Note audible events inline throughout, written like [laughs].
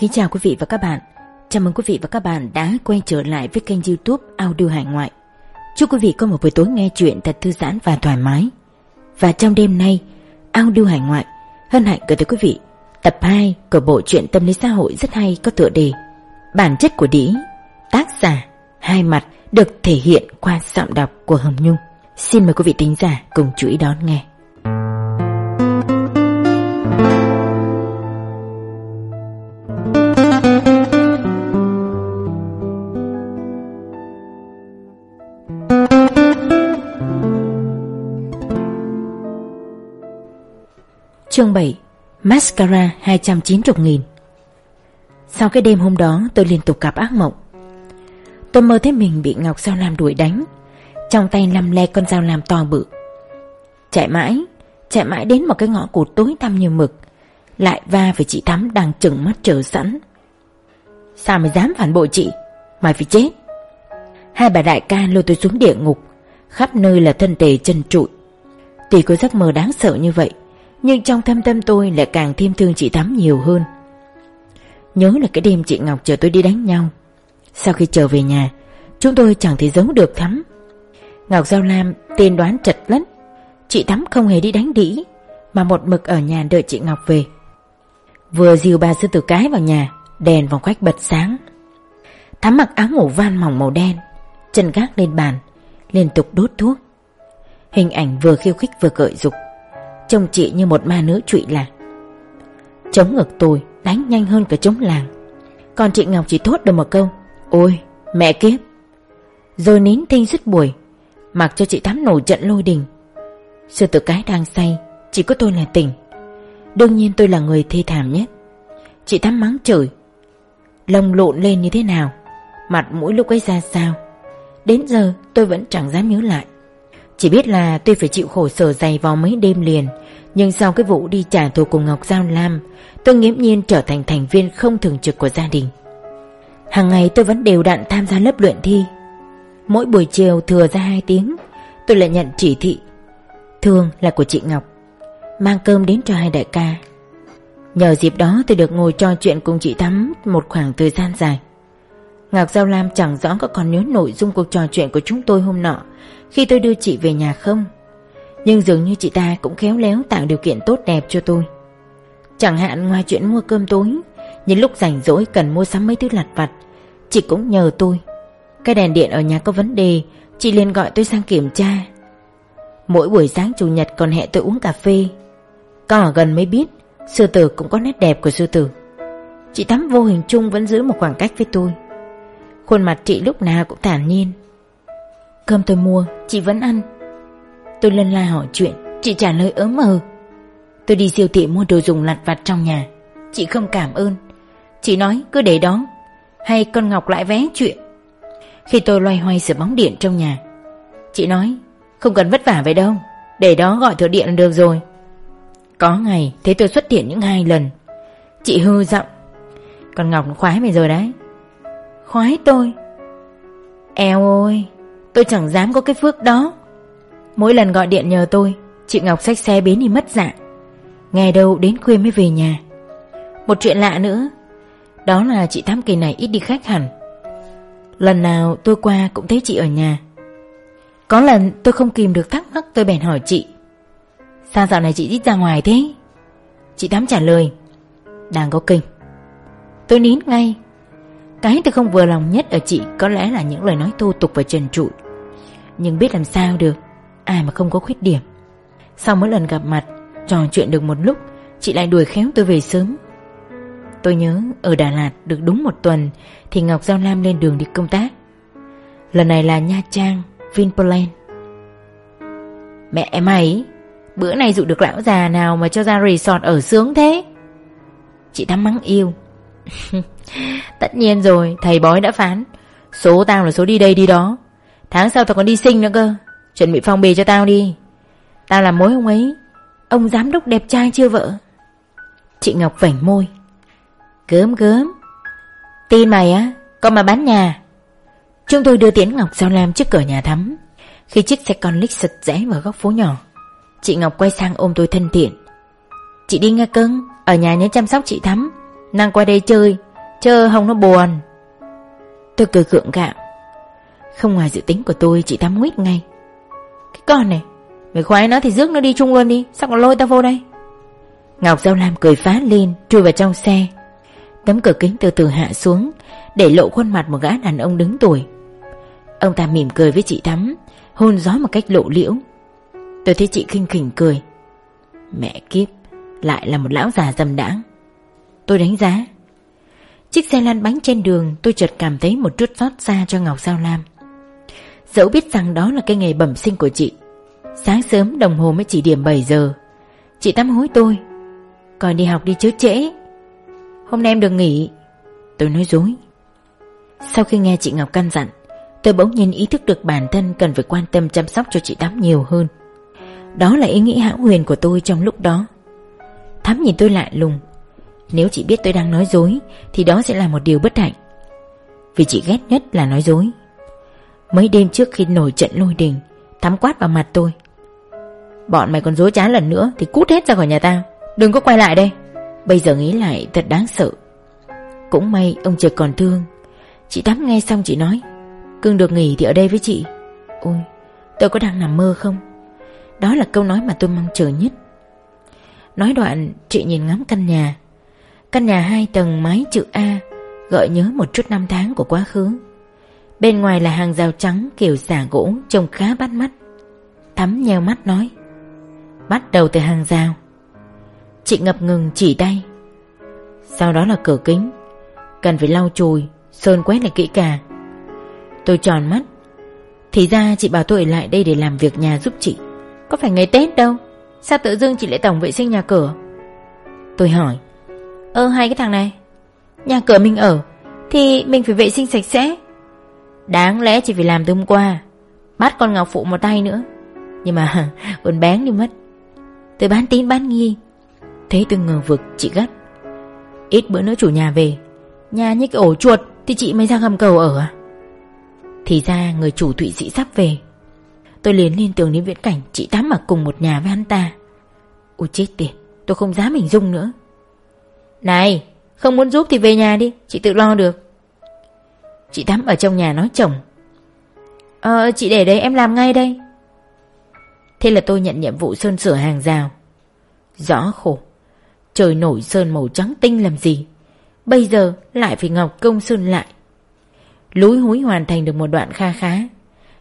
Kính chào quý vị và các bạn. Chào mừng quý vị và các bạn đã quay trở lại với kênh youtube Audio Hải Ngoại. Chúc quý vị có một buổi tối nghe chuyện thật thư giãn và thoải mái. Và trong đêm nay, Audio Hải Ngoại hân hạnh gửi tới quý vị tập 2 của bộ truyện tâm lý xã hội rất hay có tựa đề Bản chất của đĩ, tác giả, hai mặt được thể hiện qua giọng đọc của Hồng Nhung. Xin mời quý vị tính giả cùng chú ý đón nghe. Chương 7 Mascara 290.000 Sau cái đêm hôm đó, tôi liên tục gặp ác mộng. Tôi mơ thấy mình bị Ngọc Sao Lam đuổi đánh. Trong tay lăm le con dao làm to bự. Chạy mãi Chạy mãi đến một cái ngõ cụt tối tăm như mực. Lại va với chị Thắm đang chừng mắt chờ sẵn. Sao mày dám phản bội chị? Mày phải chết. Hai bà đại ca lôi tôi xuống địa ngục. Khắp nơi là thân thể chân trụi. Tuy có giấc mơ đáng sợ như vậy nhưng trong thâm tâm tôi lại càng thêm thương chị Thắm nhiều hơn. Nhớ là cái đêm chị Ngọc chờ tôi đi đánh nhau. Sau khi trở về nhà, Chúng tôi chẳng thể giấu được Thắm. Ngọc Giao Lam tên đoán chật lắm Chị Thắm không hề đi đánh đĩ, Mà một mực ở nhà đợi chị Ngọc về. Vừa dìu bà sư tử cái vào nhà, Đèn vòng khách bật sáng. Thắm mặc áo ngủ van mỏng màu đen, Chân gác lên bàn, Liên tục đốt thuốc. Hình ảnh vừa khiêu khích vừa gợi dục. Trông chị như một ma nữ trụy lạc. Chống ngực tôi Đánh nhanh hơn cả chống làng. Còn chị Ngọc chỉ thốt được một câu, Ôi, mẹ kiếp. Rồi nín thinh suốt buổi, Mặc cho chị Thắm nổi trận lôi đình. Sư tử cái đang say, Chỉ có tôi là tỉnh. Đương nhiên tôi là người thê thảm nhất. Chị Thắm mắng chửi Lông lộn lên như thế nào, Mặt mũi lúc ấy ra sao. Đến giờ tôi vẫn chẳng dám nhớ lại. Chỉ biết là tôi phải chịu khổ sở dày vò mấy đêm liền, Nhưng sau cái vụ đi trả thù cùng Ngọc Giao Lam, Tôi nghiễm nhiên trở thành thành viên không thường trực của gia đình. Hàng ngày tôi vẫn đều đặn tham gia lớp luyện thi. Mỗi buổi chiều thừa ra 2 tiếng, Tôi lại nhận chỉ thị. Thường là của chị Ngọc, Mang cơm đến cho hai đại ca. Nhờ dịp đó tôi được ngồi trò chuyện cùng chị Thắm Một khoảng thời gian dài. Ngọc Giao Lam chẳng rõ có còn nhớ nội dung cuộc trò chuyện của chúng tôi hôm nọ khi tôi đưa chị về nhà không? Nhưng dường như chị ta cũng khéo léo tạo điều kiện tốt đẹp cho tôi. Chẳng hạn ngoài chuyện mua cơm tối, Những lúc rảnh rỗi cần mua sắm mấy thứ lặt vặt, Chị cũng nhờ tôi. Cái đèn điện ở nhà có vấn đề, Chị liền gọi tôi sang kiểm tra. Mỗi buổi sáng chủ nhật còn hẹn tôi uống cà phê. Có ở gần mới biết, Sư tử cũng có nét đẹp của sư tử. Chị Tắm vô hình chung vẫn giữ một khoảng cách với tôi. Khuôn mặt chị lúc nào cũng thản nhiên. Cơm tôi mua, Chị vẫn ăn. Tôi lân la hỏi chuyện, Chị trả lời ớm mờ Tôi đi siêu thị mua đồ dùng lặt vặt trong nhà. Chị không cảm ơn. Chị nói, cứ để đó. Hay con Ngọc lại vé chuyện. Khi tôi loay hoay sửa bóng điện trong nhà, Chị nói, Không cần vất vả vậy đâu. Để đó gọi thợ điện là được rồi. Có ngày, thấy tôi xuất hiện những hai lần. Chị hư giọng, Con Ngọc khoái mày rồi đấy. Khoái tôi. Eo ôi Tôi chẳng dám có cái phước đó. Mỗi lần gọi điện nhờ tôi, Chị Ngọc xách xe biến đi mất dạng. Nghe đâu đến khuya mới về nhà. Một chuyện lạ nữa. Đó là chị Thám kỳ này ít đi khách hẳn. Lần nào tôi qua cũng thấy chị ở nhà. Có lần tôi không kìm được thắc mắc, tôi bèn hỏi chị. Sao dạo này chị ít ra ngoài thế? Chị Thám trả lời. Đang có kinh Tôi nín ngay cái tôi không vừa lòng nhất ở chị có lẽ là những lời nói thô tục và trần trụi. Nhưng biết làm sao được, Ai mà không có khuyết điểm. Sau mỗi lần gặp mặt, Trò chuyện được một lúc, Chị lại đuổi khéo tôi về sớm. Tôi nhớ ở Đà Lạt được đúng một tuần Thì Ngọc Giao Lam lên đường đi công tác. Lần này là Nha Trang, Vinpearl Mẹ mày Bữa nay dụ được lão già nào mà cho ra resort ở sướng thế? Chị Thắm mắng yêu [laughs] Tất nhiên rồi, Thầy bói đã phán. Số tao là số đi đây đi đó. Tháng sau tao còn đi sinh nữa cơ. Chuẩn bị phong bì cho tao đi. Tao làm mối ông ấy. Ông giám đốc đẹp trai chưa vợ? Chị Ngọc vảnh môi. Gớm gớm. Tin mày á Con mà bán nhà. Chúng tôi đưa Tiến Ngọc Giao Lam trước cửa nhà thắm. Khi chiếc xe con lích sật rẽ vào góc phố nhỏ, Chị Ngọc quay sang ôm tôi thân thiện. Chị đi nghe cưng Ở nhà nhớ chăm sóc chị Thắm. Nàng qua đây chơi Chờ không nó buồn. Tôi cười gượng gạo. Không ngoài dự tính của tôi, chị Tám nguyết ngay. Cái con này, Mày khoái nó thì rước nó đi chung luôn đi, Sao còn lôi tao vô đây? Ngọc Giao Lam cười phá lên, Chui vào trong xe. Tấm cửa kính từ từ hạ xuống, Để lộ khuôn mặt một gã đàn ông đứng tuổi. Ông ta mỉm cười với chị Thắm, Hôn gió một cách lộ liễu. Tôi thấy chị khinh khỉnh cười. Mẹ kiếp, Lại là một lão già dầm đãng. Tôi đánh giá. Chiếc xe lăn bánh trên đường, Tôi chợt cảm thấy một chút xót xa cho Ngọc Giao Lam. Dẫu biết rằng đó là cái nghề bẩm sinh của chị, Sáng sớm đồng hồ mới chỉ điểm 7 giờ. Chị tắm hối tôi. Còn đi học đi chứ trễ. Hôm nay em được nghỉ. Tôi nói dối. Sau khi nghe chị Ngọc căn dặn, Tôi bỗng nhiên ý thức được bản thân cần phải quan tâm chăm sóc cho chị Tám nhiều hơn. Đó là ý nghĩ hão huyền của tôi trong lúc đó. Thắm nhìn tôi lại lùng nếu chị biết tôi đang nói dối, Thì đó sẽ là một điều bất hạnh. Vì chị ghét nhất là nói dối. Mấy đêm trước khi nổi trận lôi đình, Thắm quát vào mặt tôi. Bọn mày còn dối trá lần nữa Thì cút hết ra khỏi nhà tao. Đừng có quay lại đây. Bây giờ nghĩ lại thật đáng sợ. Cũng may ông trời còn thương. Chị Tám nghe xong chị nói, Cưng được nghỉ thì ở đây với chị. Ôi, tôi có đang nằm mơ không? Đó là câu nói mà tôi mong chờ nhất. Nói đoạn, chị nhìn ngắm căn nhà. Căn nhà hai tầng mái chữ A, Gợi nhớ một chút năm tháng của quá khứ. Bên ngoài là hàng rào trắng kiểu xả gỗ, Trông khá bắt mắt. Thắm nheo mắt nói, Bắt đầu từ hàng rào. Chị ngập ngừng chỉ tay. Sau đó là cửa kính. Cần phải lau chùi, Sơn quét lại kỹ càng. Tôi tròn mắt. Thì ra chị bảo tôi ở lại đây để làm việc nhà giúp chị. Có phải ngày Tết đâu? Sao tự dưng chị lại tổng vệ sinh nhà cửa? Tôi hỏi. Ơ, hai cái thằng này. Nhà cửa mình ở, Thì mình phải vệ sinh sạch sẽ. Đáng lẽ chỉ phải làm từ hôm qua, Bắt con Ngọc Phụ một tay nữa. Nhưng mà [laughs] còn bén đi mất. Tôi bán tín, bán nghi. Thế tôi ngờ vực, chị gắt. Ít bữa nữa chủ nhà về. Nhà như cái ổ chuột, Thì chị mới ra gầm cầu ở. À Thì ra người chủ Thụy Sĩ sắp về. Tôi liền lên tường đến viễn cảnh, Chị Tám ở cùng một nhà với hắn ta. Ôi chết tiệt, Tôi không dám hình dung nữa. Này, Không muốn giúp thì về nhà đi, Chị tự lo được. Chị Tám ở trong nhà nói chồng. Ờ chị để đấy, em làm ngay đây. Thế là tôi nhận nhiệm vụ sơn sửa hàng rào. Rõ khổ, Trời nổi sơn màu trắng tinh làm gì? Bây giờ lại phải ngọc công sơn lại. Lúi húi hoàn thành được một đoạn kha khá.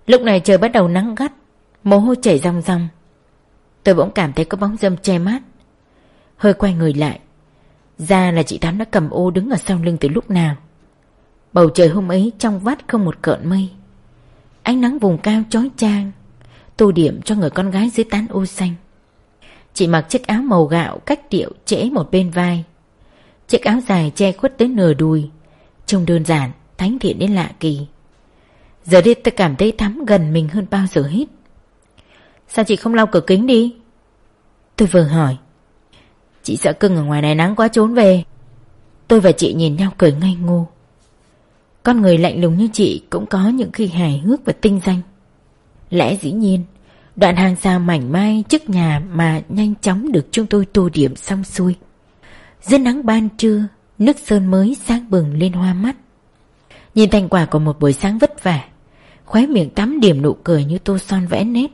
Lúc này trời bắt đầu nắng gắt, Mồ hôi chảy ròng ròng. Tôi bỗng cảm thấy có bóng dâm che mát Hơi quay người lại ra là chị Tám đã cầm ô đứng ở sau lưng từ lúc nào. Bầu trời hôm ấy trong vắt không một cợn mây. Ánh nắng vùng cao chói chang Tô điểm cho người con gái dưới tán ô xanh. Chị mặc chiếc áo màu gạo cách điệu trễ một bên vai. Chiếc áo dài che khuất tới nửa đùi Trông đơn giản, thánh thiện đến lạ kỳ. Giờ đây tôi cảm thấy thắm gần mình hơn bao giờ hết. Sao chị không lau cửa kính đi? Tôi vừa hỏi. Chị sợ cưng ở ngoài này nắng quá trốn về. Tôi và chị nhìn nhau cười ngây ngô. Con người lạnh lùng như chị Cũng có những khi hài hước và tinh danh. Lẽ dĩ nhiên, Đoạn hàng rào mảnh mai trước nhà Mà nhanh chóng được chúng tôi tô điểm xong xuôi. Dưới nắng ban trưa, Nước sơn mới sáng bừng lên hoa mắt. Nhìn thành quả của một buổi sáng vất vả, Khóe miệng tắm điểm nụ cười như tô son vẽ nét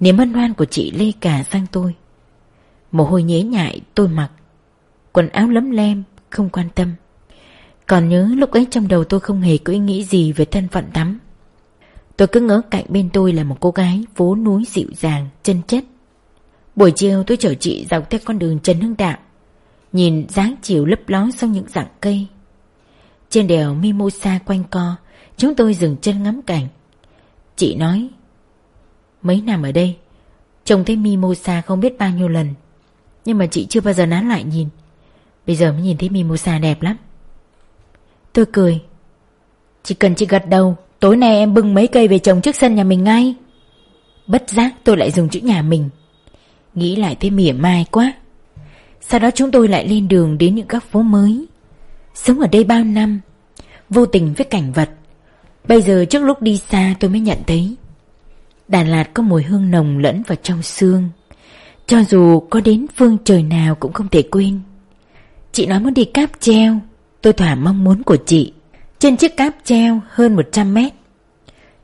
Niềm hân hoan của chị lê cả sang tôi. Mồ hôi nhễ nhại tôi mặc. Quần áo lấm lem Không quan tâm. Còn nhớ lúc ấy trong đầu tôi không hề có ý nghĩ gì Về thân phận tắm. Tôi cứ ngỡ cạnh bên tôi là một cô gái Vố núi dịu dàng, chân chất. Buổi chiều tôi chở chị dọc theo con đường Trần Hưng Đạo Nhìn dáng chiều lấp ló sau những rặng cây. Trên đèo Mimosa quanh co Chúng tôi dừng chân ngắm cảnh. Chị nói Mấy năm ở đây Trông thấy Mimosa không biết bao nhiêu lần. Nhưng mà chị chưa bao giờ nán lại nhìn. Bây giờ mới nhìn thấy Mimosa đẹp lắm. Tôi cười. Chỉ cần chị gật đầu, Tối nay em bưng mấy cây về trồng trước sân nhà mình ngay. Bất giác tôi lại dùng chữ nhà mình. Nghĩ lại thấy mỉa mai quá. Sau đó chúng tôi lại lên đường đến những các phố mới. Sống ở đây bao năm, Vô tình với cảnh vật. Bây giờ trước lúc đi xa tôi mới nhận thấy. Đà Lạt có mùi hương nồng lẫn vào trong xương. Cho dù có đến phương trời nào cũng không thể quên. Chị nói muốn đi cáp treo, Tôi thỏa mong muốn của chị. Trên chiếc cáp treo hơn 100 mét,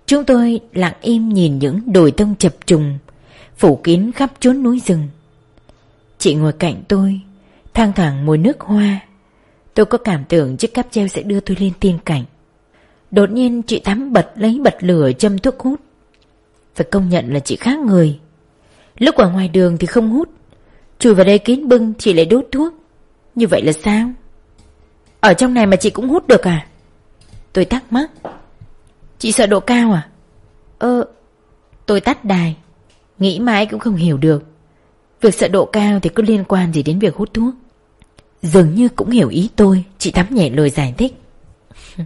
Chúng tôi lặng im nhìn những đồi tông chập trùng, Phủ kín khắp chốn núi rừng. Chị ngồi cạnh tôi Thang thoảng mùi nước hoa. Tôi có cảm tưởng chiếc cáp treo sẽ đưa tôi lên tiên cảnh. Đột nhiên chị Thắm bật lấy bật lửa châm thuốc hút. Phải công nhận là chị khác người. Lúc ở ngoài đường thì không hút. Chui vào đây kín bưng, chị lại đốt thuốc. Như vậy là sao? Ở trong này mà chị cũng hút được à? Tôi thắc mắc. Chị sợ độ cao à? Ơ, Tôi tắt đài. Nghĩ mãi cũng không hiểu được. Việc sợ độ cao thì có liên quan gì đến việc hút thuốc? Dường như cũng hiểu ý tôi. Chị Thắm nhẹ lời giải thích. [laughs]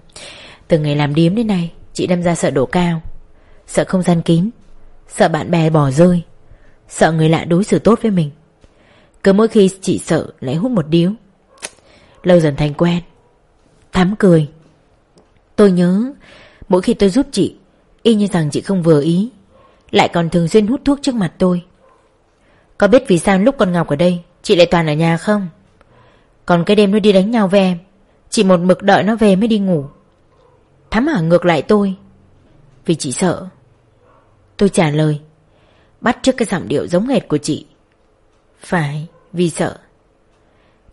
Từ ngày làm điếm đến nay, Chị đâm ra sợ độ cao. Sợ không gian kín. Sợ bạn bè bỏ rơi. Sợ người lạ đối xử tốt với mình. Cứ mỗi khi chị sợ lại hút một điếu. Lâu dần thành quen. Thắm cười. Tôi nhớ, Mỗi khi tôi giúp chị, Y như rằng chị không vừa ý, Lại còn thường xuyên hút thuốc trước mặt tôi. Có biết vì sao lúc con Ngọc ở đây, Chị lại toàn ở nhà không? Còn cái đêm nó đi đánh nhau với em, Chị một mực đợi nó về mới đi ngủ. Thắm hỏi ngược lại tôi. Vì chị sợ. Tôi trả lời. Bắt trước cái giọng điệu giống hệt của chị. Phải, vì sợ.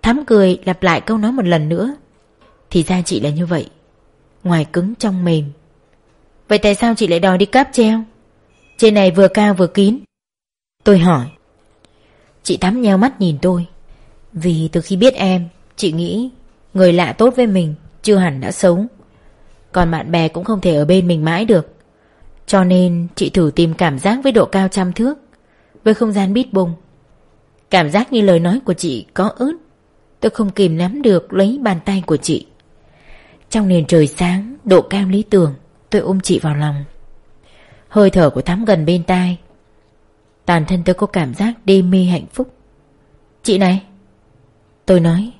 Thắm cười, lặp lại câu nói một lần nữa. Thì ra chị là như vậy, Ngoài cứng trong mềm. Vậy tại sao chị lại đòi đi cáp treo? Trên này vừa cao vừa kín. Tôi hỏi. Chị Thắm nheo mắt nhìn tôi. Vì từ khi biết em, Chị nghĩ người lạ tốt với mình Chưa hẳn đã xấu. Còn bạn bè cũng không thể ở bên mình mãi được. Cho nên chị thử tìm cảm giác với độ cao trăm thước, Với không gian bít bùng. Cảm giác như lời nói của chị có ớt. Tôi không kìm nắm được lấy bàn tay của chị. Trong nền trời sáng, Độ cao lý tưởng, Tôi ôm chị vào lòng. Hơi thở của Thắm gần bên tai. Toàn thân tôi có cảm giác đê mê hạnh phúc. Chị này, Tôi nói,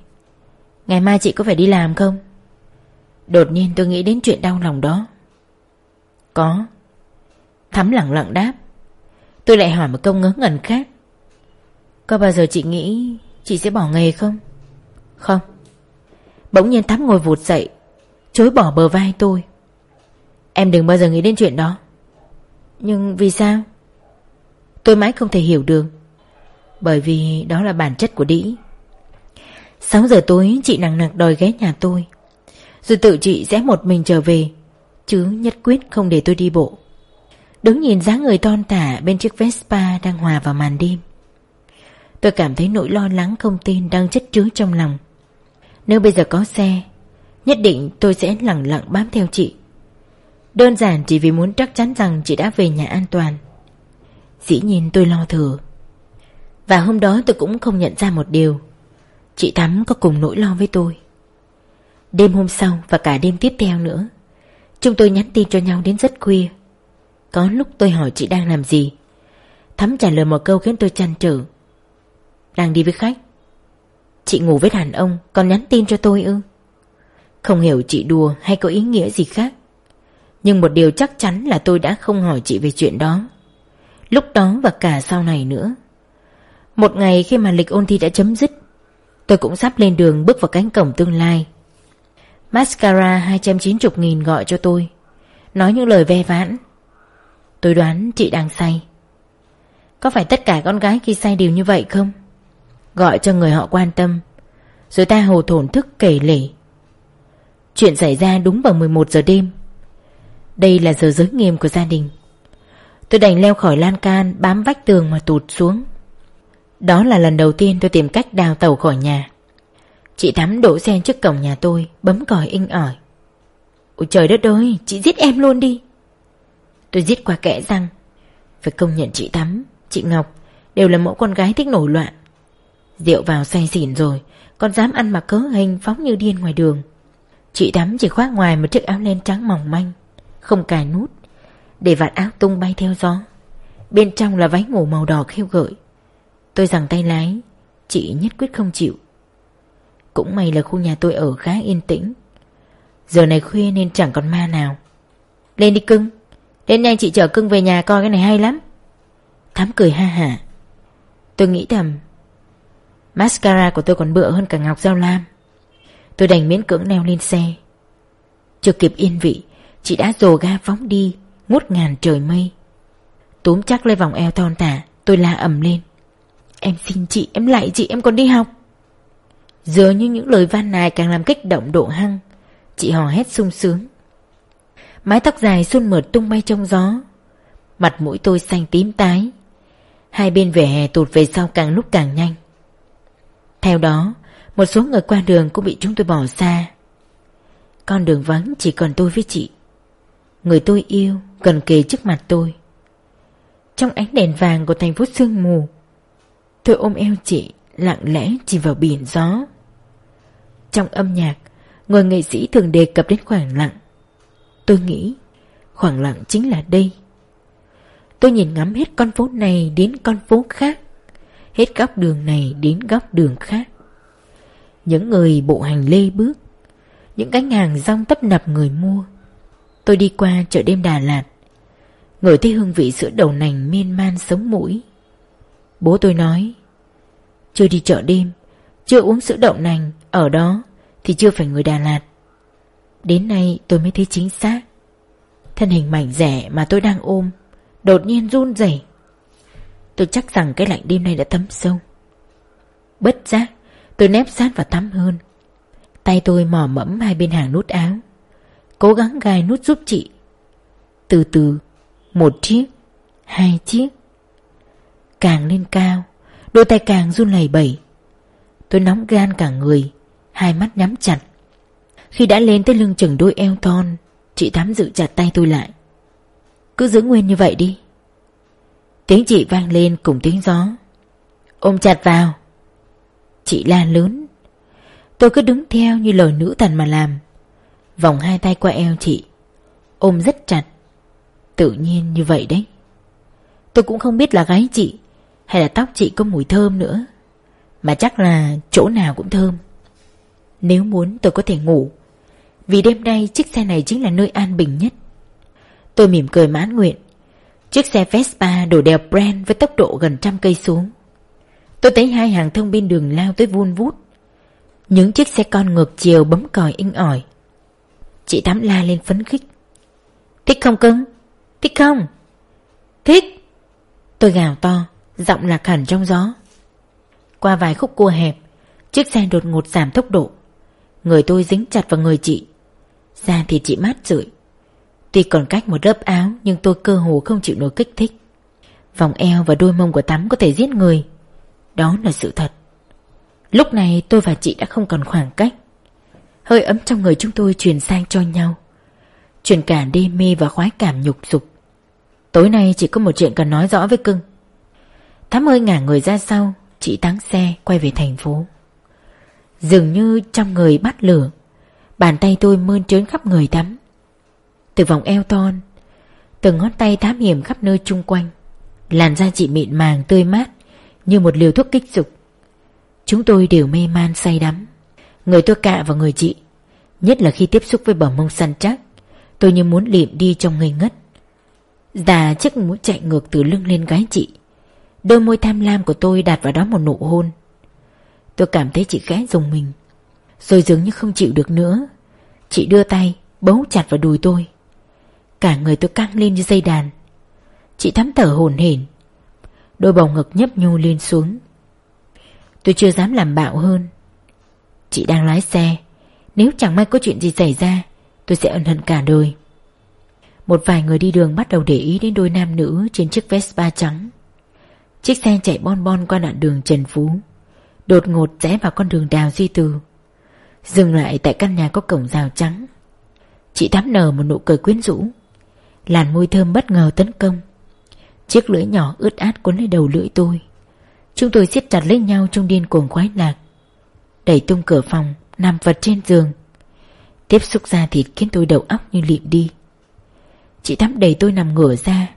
Ngày mai chị có phải đi làm không? Đột nhiên tôi nghĩ đến chuyện đau lòng đó. Có. Thắm lặng lặng đáp. Tôi lại hỏi một câu ngớ ngẩn khác. Có bao giờ chị nghĩ Chị sẽ bỏ nghề không? Không. Bỗng nhiên Thắm ngồi vụt dậy, Chối bỏ bờ vai tôi. Em đừng bao giờ nghĩ đến chuyện đó. Nhưng vì sao? Tôi mãi không thể hiểu được. Bởi vì đó là bản chất của đĩ. 6 giờ tối, chị nặng nặc đòi ghé nhà tôi. Rồi tự chị sẽ một mình trở về, Chứ nhất quyết không để tôi đi bộ. Đứng nhìn dáng người ton tả bên chiếc Vespa đang hòa vào màn đêm. Tôi cảm thấy nỗi lo lắng không tin đang chất chứa trong lòng. Nếu bây giờ có xe, Nhất định tôi sẽ lặng lặng bám theo chị. Đơn giản chỉ vì muốn chắc chắn rằng chị đã về nhà an toàn. Dĩ nhiên tôi lo thừa. Và hôm đó tôi cũng không nhận ra một điều. Chị Thắm có cùng nỗi lo với tôi. Đêm hôm sau và cả đêm tiếp theo nữa, Chúng tôi nhắn tin cho nhau đến rất khuya. Có lúc tôi hỏi chị đang làm gì? Thắm trả lời một câu khiến tôi chăn trở. Đang đi với khách. Chị ngủ với đàn ông, Còn nhắn tin cho tôi ư? Không hiểu chị đùa hay có ý nghĩa gì khác. Nhưng một điều chắc chắn là tôi đã không hỏi chị về chuyện đó. Lúc đó và cả sau này nữa. Một ngày khi mà lịch ôn thi đã chấm dứt, Tôi cũng sắp lên đường bước vào cánh cổng tương lai. Mascara 290.000 gọi cho tôi. Nói những lời ve vãn. Tôi đoán chị đang say. Có phải tất cả con gái khi say đều như vậy không? Gọi cho người họ quan tâm, Rồi ta hồ thổn thức kể lể. Chuyện xảy ra đúng vào 11 giờ đêm. Đây là giờ giới nghiêm của gia đình. Tôi đành leo khỏi lan can, Bám vách tường mà tụt xuống. Đó là lần đầu tiên tôi tìm cách đào tàu khỏi nhà. Chị Thắm đổ xe trước cổng nhà tôi, Bấm còi inh ỏi. Ôi trời đất ơi, Chị giết em luôn đi. Tôi giết qua kẽ răng. Phải công nhận chị Thắm, Chị Ngọc Đều là mẫu con gái thích nổi loạn. Rượu vào say xỉn rồi Còn dám ăn mặc cớ hình phóng như điên ngoài đường. Chị Thắm chỉ khoác ngoài một chiếc áo len trắng mỏng manh, Không cài nút, Để vạt áo tung bay theo gió. Bên trong là váy ngủ màu đỏ khêu gợi. Tôi giằng tay lái, Chị nhất quyết không chịu. Cũng may là khu nhà tôi ở khá yên tĩnh. Giờ này khuya nên chẳng còn ma nào. Lên đi cưng. Đến nay chị chở cưng về nhà coi cái này hay lắm. Thắm cười ha hả. Tôi nghĩ thầm Mascara của tôi còn bựa hơn cả Ngọc Giao Lam. Tôi đành miễn cưỡng leo lên xe. Chưa kịp yên vị Chị đã dồ ga phóng đi Ngút ngàn trời mây. Túm chắc lấy vòng eo thon tả Tôi la ầm lên. Em xin chị, em lại chị, em còn đi học. Dường như những lời van nài càng làm kích động độ hăng Chị hò hét sung sướng. Mái tóc dài xuân mượt tung bay trong gió. Mặt mũi tôi xanh tím tái. Hai bên vỉa hè tụt về sau càng lúc càng nhanh. Theo đó, Một số người qua đường cũng bị chúng tôi bỏ xa. Con đường vắng chỉ còn tôi với chị. Người tôi yêu, gần kề trước mặt tôi. Trong ánh đèn vàng của thành phố sương mù, Tôi ôm eo chị, Lặng lẽ chìm vào biển gió. Trong âm nhạc, Người nghệ sĩ thường đề cập đến khoảng lặng. Tôi nghĩ Khoảng lặng chính là đây. Tôi nhìn ngắm hết con phố này đến con phố khác, Hết góc đường này đến góc đường khác. Những người bộ hành lê bước, Những cánh hàng rong tấp nập người mua. Tôi đi qua chợ đêm Đà Lạt Ngửi thấy hương vị sữa đậu nành miên man sống mũi. Bố tôi nói, Chưa đi chợ đêm, Chưa uống sữa đậu nành, Ở đó thì chưa phải người Đà Lạt. Đến nay tôi mới thấy chính xác. Thân hình mảnh rẻ mà tôi đang ôm Đột nhiên run rẩy. Tôi chắc rằng cái lạnh đêm nay đã thấm sâu. Bất giác, Tôi nép sát vào tắm hơn. Tay tôi mò mẫm hai bên hàng nút áo, Cố gắng gài nút giúp chị. Từ từ, Một chiếc, Hai chiếc. Càng lên cao, Đôi tay càng run lẩy bẩy. Tôi nóng gan cả người, Hai mắt nhắm chặt. Khi đã lên tới lưng chừng đôi eo thon Chị tám giữ chặt tay tôi lại. Cứ giữ nguyên như vậy đi. Tiếng chị vang lên cùng tiếng gió. Ôm chặt vào. Chị la lớn. Tôi cứ đứng theo như lời nữ thần mà làm. Vòng hai tay qua eo chị. Ôm rất chặt. Tự nhiên như vậy đấy. Tôi cũng không biết là gái chị, Hay là tóc chị có mùi thơm nữa. Mà chắc là chỗ nào cũng thơm. Nếu muốn tôi có thể ngủ Vì đêm nay chiếc xe này chính là nơi an bình nhất Tôi mỉm cười mãn nguyện Chiếc xe Vespa đổ đèo Brand với tốc độ gần trăm cây xuống Tôi thấy hai hàng thông bên đường lao tới vun vút Những chiếc xe con ngược chiều bấm còi inh ỏi Chị Tám la lên phấn khích Thích không cưng? Thích không? Thích! Tôi gào to, giọng lạc hẳn trong gió. Qua vài khúc cua hẹp, chiếc xe đột ngột giảm tốc độ. Người tôi dính chặt vào người chị. Da thì chị mát rượi. Tuy còn cách một lớp áo, nhưng tôi cơ hồ không chịu nổi kích thích. Vòng eo và đôi mông của Tắm có thể giết người. Đó là sự thật. Lúc này tôi và chị đã không còn khoảng cách. Hơi ấm trong người chúng tôi truyền sang cho nhau Truyền cả đê mê và khoái cảm nhục dục Tối nay chỉ có một chuyện cần nói rõ với cưng Thắm ơi ngả người ra sau, Chị táng xe quay về thành phố Dường như trong người bắt lửa. Bàn tay tôi mơn trớn khắp người tắm Từ vòng eo ton Từng ngón tay thám hiểm khắp nơi chung quanh, Làn da chị mịn màng tươi mát Như một liều thuốc kích dục. Chúng tôi đều mê man say đắm. Người tôi cạ vào người chị, Nhất là khi tiếp xúc với bờ mông săn chắc, Tôi như muốn liệm đi trong ngây ngất. Già chiếc mũi chạy ngược từ lưng lên gái chị. Đôi môi tham lam của tôi đặt vào đó một nụ hôn. Tôi cảm thấy chị khẽ dùng mình. Rồi dường như không chịu được nữa. Chị đưa tay, bấu chặt vào đùi tôi. Cả người tôi căng lên như dây đàn. Chị thắm thở hồn hển. Đôi bầu ngực nhấp nhô lên xuống. Tôi chưa dám làm bạo hơn. Chị đang lái xe. Nếu chẳng may có chuyện gì xảy ra, Tôi sẽ ân hận cả đời. Một vài người đi đường bắt đầu để ý đến đôi nam nữ Trên chiếc Vespa trắng. Chiếc xe chạy bon bon qua đoạn đường Trần Phú. Đột ngột rẽ vào con đường đào Duy Từ. Dừng lại tại căn nhà có cổng rào trắng. Chị thắm nở một nụ cười quyến rũ. Làn môi thơm bất ngờ tấn công. Chiếc lưỡi nhỏ ướt át cuốn lấy đầu lưỡi tôi. Chúng tôi siết chặt lấy nhau trong điên cuồng khoái lạc. Đẩy tung cửa phòng, Nằm vật trên giường. Tiếp xúc da thịt khiến tôi đầu óc như lịm đi. Chị Thắm đẩy tôi nằm ngửa ra.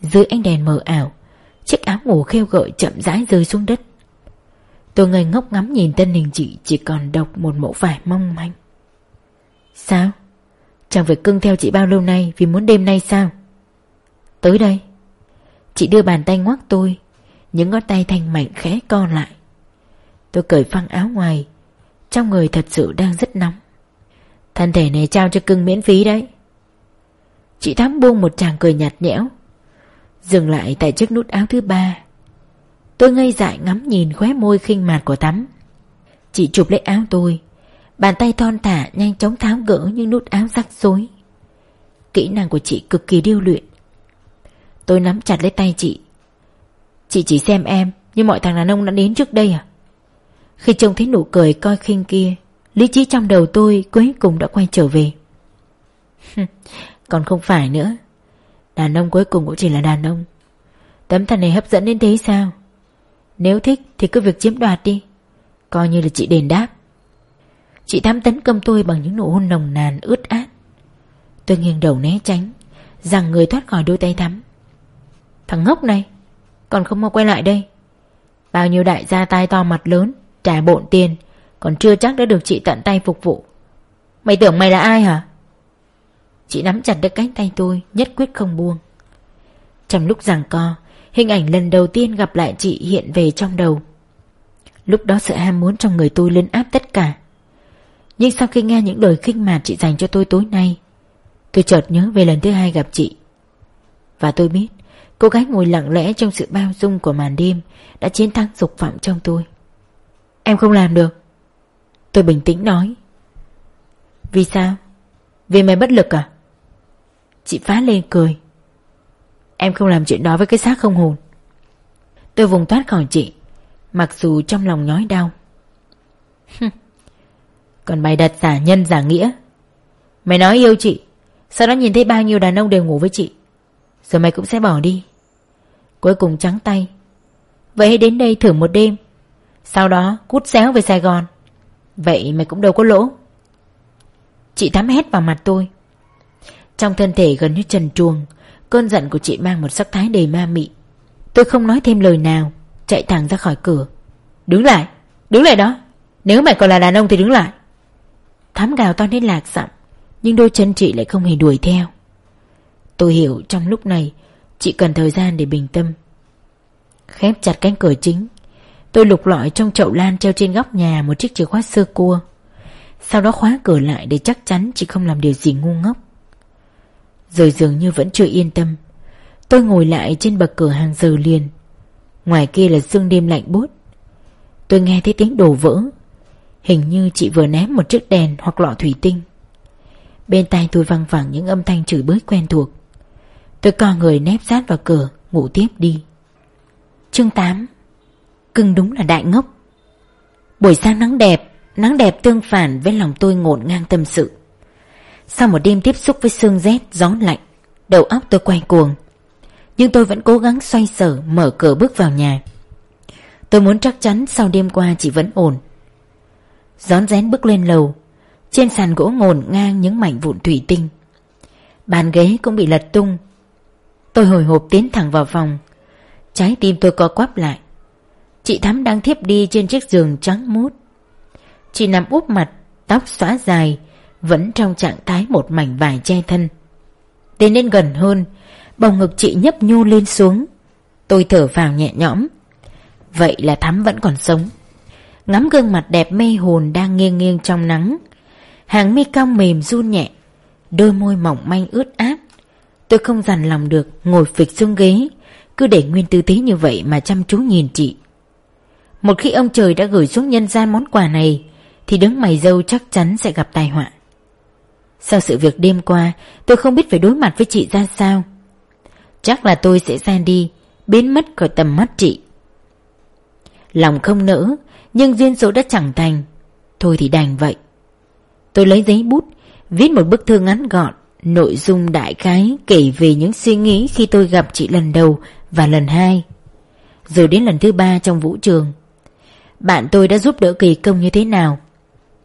Dưới ánh đèn mờ ảo, Chiếc áo ngủ khêu gợi chậm rãi rơi xuống đất. Tôi ngây ngốc ngắm nhìn thân hình chị, Chỉ còn độc một mẫu vải mong manh. Sao? Chẳng phải cưng theo chị bao lâu nay Vì muốn đêm nay sao? Tới đây. Chị đưa bàn tay ngoắc tôi, Những ngón tay thanh mảnh khẽ co lại. Tôi cởi phăng áo ngoài, Trong người thật sự đang rất nóng. Thân thể này trao cho cưng miễn phí đấy. Chị Thắm buông một chàng cười nhạt nhẽo, Dừng lại tại chiếc nút áo thứ ba. Tôi ngây dại ngắm nhìn khóe môi khinh mạt của tắm Chị chụp lấy áo tôi. Bàn tay thon thả nhanh chóng tháo gỡ những nút áo rắc rối. Kỹ năng của chị cực kỳ điêu luyện. Tôi nắm chặt lấy tay chị. Chị chỉ xem em như mọi thằng đàn ông đã đến trước đây à? Khi trông thấy nụ cười coi khinh kia, Lý trí trong đầu tôi cuối cùng đã quay trở về. Còn không phải nữa. Đàn ông cuối cùng cũng chỉ là đàn ông. Tấm thằng này hấp dẫn đến thế sao? Nếu thích thì cứ việc chiếm đoạt đi. Coi như là chị đền đáp. Chị Thắm tấn công tôi bằng những nụ hôn nồng nàn, ướt át. Tôi nghiêng đầu né tránh, Rằng người thoát khỏi đôi tay Thắm. Thằng ngốc này, Còn không mau quay lại đây. Bao nhiêu đại gia tai to mặt lớn, Trả bộn tiền, Còn chưa chắc đã được chị tận tay phục vụ. Mày tưởng mày là ai hả? Chị nắm chặt được cánh tay tôi, Nhất quyết không buông. Trong lúc giằng co Hình ảnh lần đầu tiên gặp lại chị hiện về trong đầu. Lúc đó sự ham muốn trong người tôi lên áp tất cả. Nhưng sau khi nghe những lời khinh mạt chị dành cho tôi tối nay, Tôi chợt nhớ về lần thứ hai gặp chị. Và tôi biết, Cô gái ngồi lặng lẽ trong sự bao dung của màn đêm Đã chiến thắng dục vọng trong tôi. Em không làm được. Tôi bình tĩnh nói. Vì sao? Vì mày bất lực à? Chị phá lên cười. Em không làm chuyện đó với cái xác không hồn. Tôi vùng thoát khỏi chị, Mặc dù trong lòng nhói đau. Còn mày đặt giả nhân giả nghĩa. Mày nói yêu chị, Sau đó nhìn thấy bao nhiêu đàn ông đều ngủ với chị, Rồi mày cũng sẽ bỏ đi. Cuối cùng trắng tay. Vậy hãy đến đây thử một đêm, Sau đó cút xéo về Sài Gòn. Vậy mày cũng đâu có lỗ. Chị thắm hét vào mặt tôi. Trong thân thể gần như trần truồng Cơn giận của chị mang một sắc thái đầy ma mị. Tôi không nói thêm lời nào Chạy thẳng ra khỏi cửa. Đứng lại, đứng lại đó. Nếu mày còn là đàn ông thì đứng lại. Thám gào to nên lạc giọng Nhưng đôi chân chị lại không hề đuổi theo. Tôi hiểu trong lúc này Chị cần thời gian để bình tâm. Khép chặt cánh cửa chính Tôi lục lọi trong chậu lan treo trên góc nhà Một chiếc chìa khóa sơ cua. Sau đó khóa cửa lại để chắc chắn Chị không làm điều gì ngu ngốc. Rồi dường như vẫn chưa yên tâm. Tôi ngồi lại trên bậc cửa hàng giờ liền. Ngoài kia là sương đêm lạnh buốt. Tôi nghe thấy tiếng đổ vỡ. Hình như chị vừa ném một chiếc đèn hoặc lọ thủy tinh. Bên tai tôi văng vẳng những âm thanh chửi bới quen thuộc. Tôi co người nép sát vào cửa, Ngủ tiếp đi. Chương 8 Cưng đúng là đại ngốc. Buổi sáng nắng đẹp Nắng đẹp tương phản với lòng tôi ngổn ngang tâm sự. Sau một đêm tiếp xúc với sương rét, Gió lạnh, Đầu óc tôi quay cuồng. Nhưng tôi vẫn cố gắng xoay sở, Mở cửa bước vào nhà. Tôi muốn chắc chắn sau đêm qua chị vẫn ổn. Gión rén bước lên lầu. Trên sàn gỗ ngổn ngang những mảnh vụn thủy tinh. Bàn ghế cũng bị lật tung. Tôi hồi hộp tiến thẳng vào phòng. Trái tim tôi co quắp lại. Chị Thắm đang thiếp đi trên chiếc giường trắng mút. Chị nằm úp mặt, Tóc xóa dài vẫn trong trạng thái một mảnh vải che thân. Tiến đến gần hơn, Bầu ngực chị nhấp nhô lên xuống. Tôi thở vào nhẹ nhõm. Vậy là Thắm vẫn còn sống. Ngắm gương mặt đẹp mê hồn đang nghiêng nghiêng trong nắng. Hàng mi cong mềm run nhẹ, Đôi môi mỏng manh ướt át. Tôi không dằn lòng được Ngồi phịch xuống ghế, Cứ để nguyên tư thế như vậy mà chăm chú nhìn chị. Một khi ông trời đã gửi xuống nhân gian món quà này, Thì đứng mày dâu chắc chắn sẽ gặp tai họa. Sau sự việc đêm qua, Tôi không biết phải đối mặt với chị ra sao Chắc là tôi sẽ ra đi, Biến mất khỏi tầm mắt chị Lòng không nỡ, Nhưng duyên số đã chẳng thành Thôi thì đành vậy Tôi lấy giấy bút, Viết một bức thư ngắn gọn, Nội dung đại khái kể về những suy nghĩ khi tôi gặp chị lần đầu và lần hai. Rồi đến lần thứ ba trong vũ trường. Bạn tôi đã giúp đỡ kỳ công như thế nào.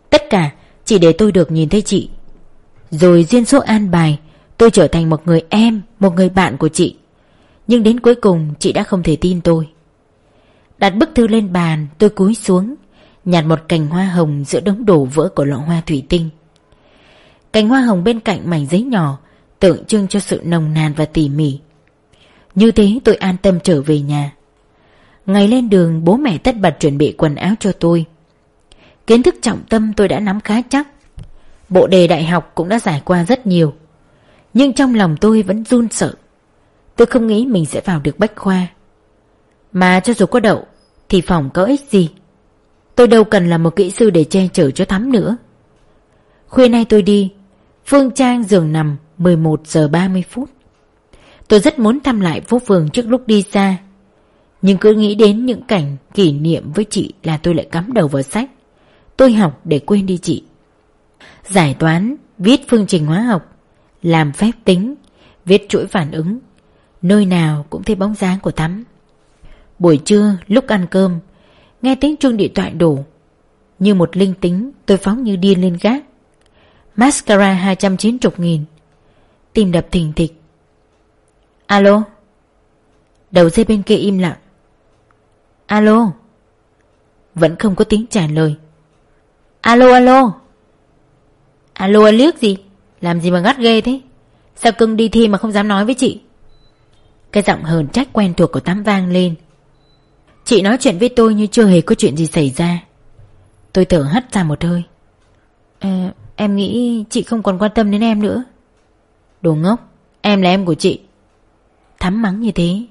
Tất cả chỉ để tôi được nhìn thấy chị. Rồi duyên số an bài, tôi trở thành một người em, một người bạn của chị. Nhưng đến cuối cùng chị đã không thể tin tôi. Đặt bức thư lên bàn, tôi cúi xuống, nhặt một cành hoa hồng giữa đống đổ vỡ của lọ hoa thủy tinh. Cành hoa hồng bên cạnh mảnh giấy nhỏ Tượng trưng cho sự nồng nàn và tỉ mỉ Như thế tôi an tâm trở về nhà Ngày lên đường bố mẹ tất bật chuẩn bị quần áo cho tôi Kiến thức trọng tâm tôi đã nắm khá chắc Bộ đề đại học cũng đã giải qua rất nhiều. Nhưng trong lòng tôi vẫn run sợ. Tôi không nghĩ mình sẽ vào được bách khoa. Mà cho dù có đậu, Thì phòng có ích gì? Tôi đâu cần là một kỹ sư để che chở cho Thắm nữa. Khuya nay tôi đi, Phương Trang giường nằm 11 giờ 30 phút. Tôi rất muốn thăm lại phố phường trước lúc đi xa. Nhưng cứ nghĩ đến những cảnh kỷ niệm với chị là tôi lại cắm đầu vào sách. Tôi học để quên đi chị. Giải toán, viết phương trình hóa học Làm phép tính, viết chuỗi phản ứng. Nơi nào cũng thấy bóng dáng của Thắm. Buổi trưa lúc ăn cơm Nghe tiếng chuông điện thoại đổ. Như một linh tính tôi phóng như điên lên gác. Mascara 290 nghìn. Tim đập thình thịch. Alo? Đầu dây bên kia im lặng. Alo? Vẫn không có tiếng trả lời. Alo alo? À, Alo liếc gì? Làm gì mà gắt ghê thế? Sao cưng đi thi mà không dám nói với chị? Cái giọng hờn trách quen thuộc của Tám vang lên. Chị nói chuyện với tôi như chưa hề có chuyện gì xảy ra. Tôi thở hắt ra một hơi. À, Em nghĩ chị không còn quan tâm đến em nữa. Đồ ngốc Em là em của chị. Thắm mắng như thế.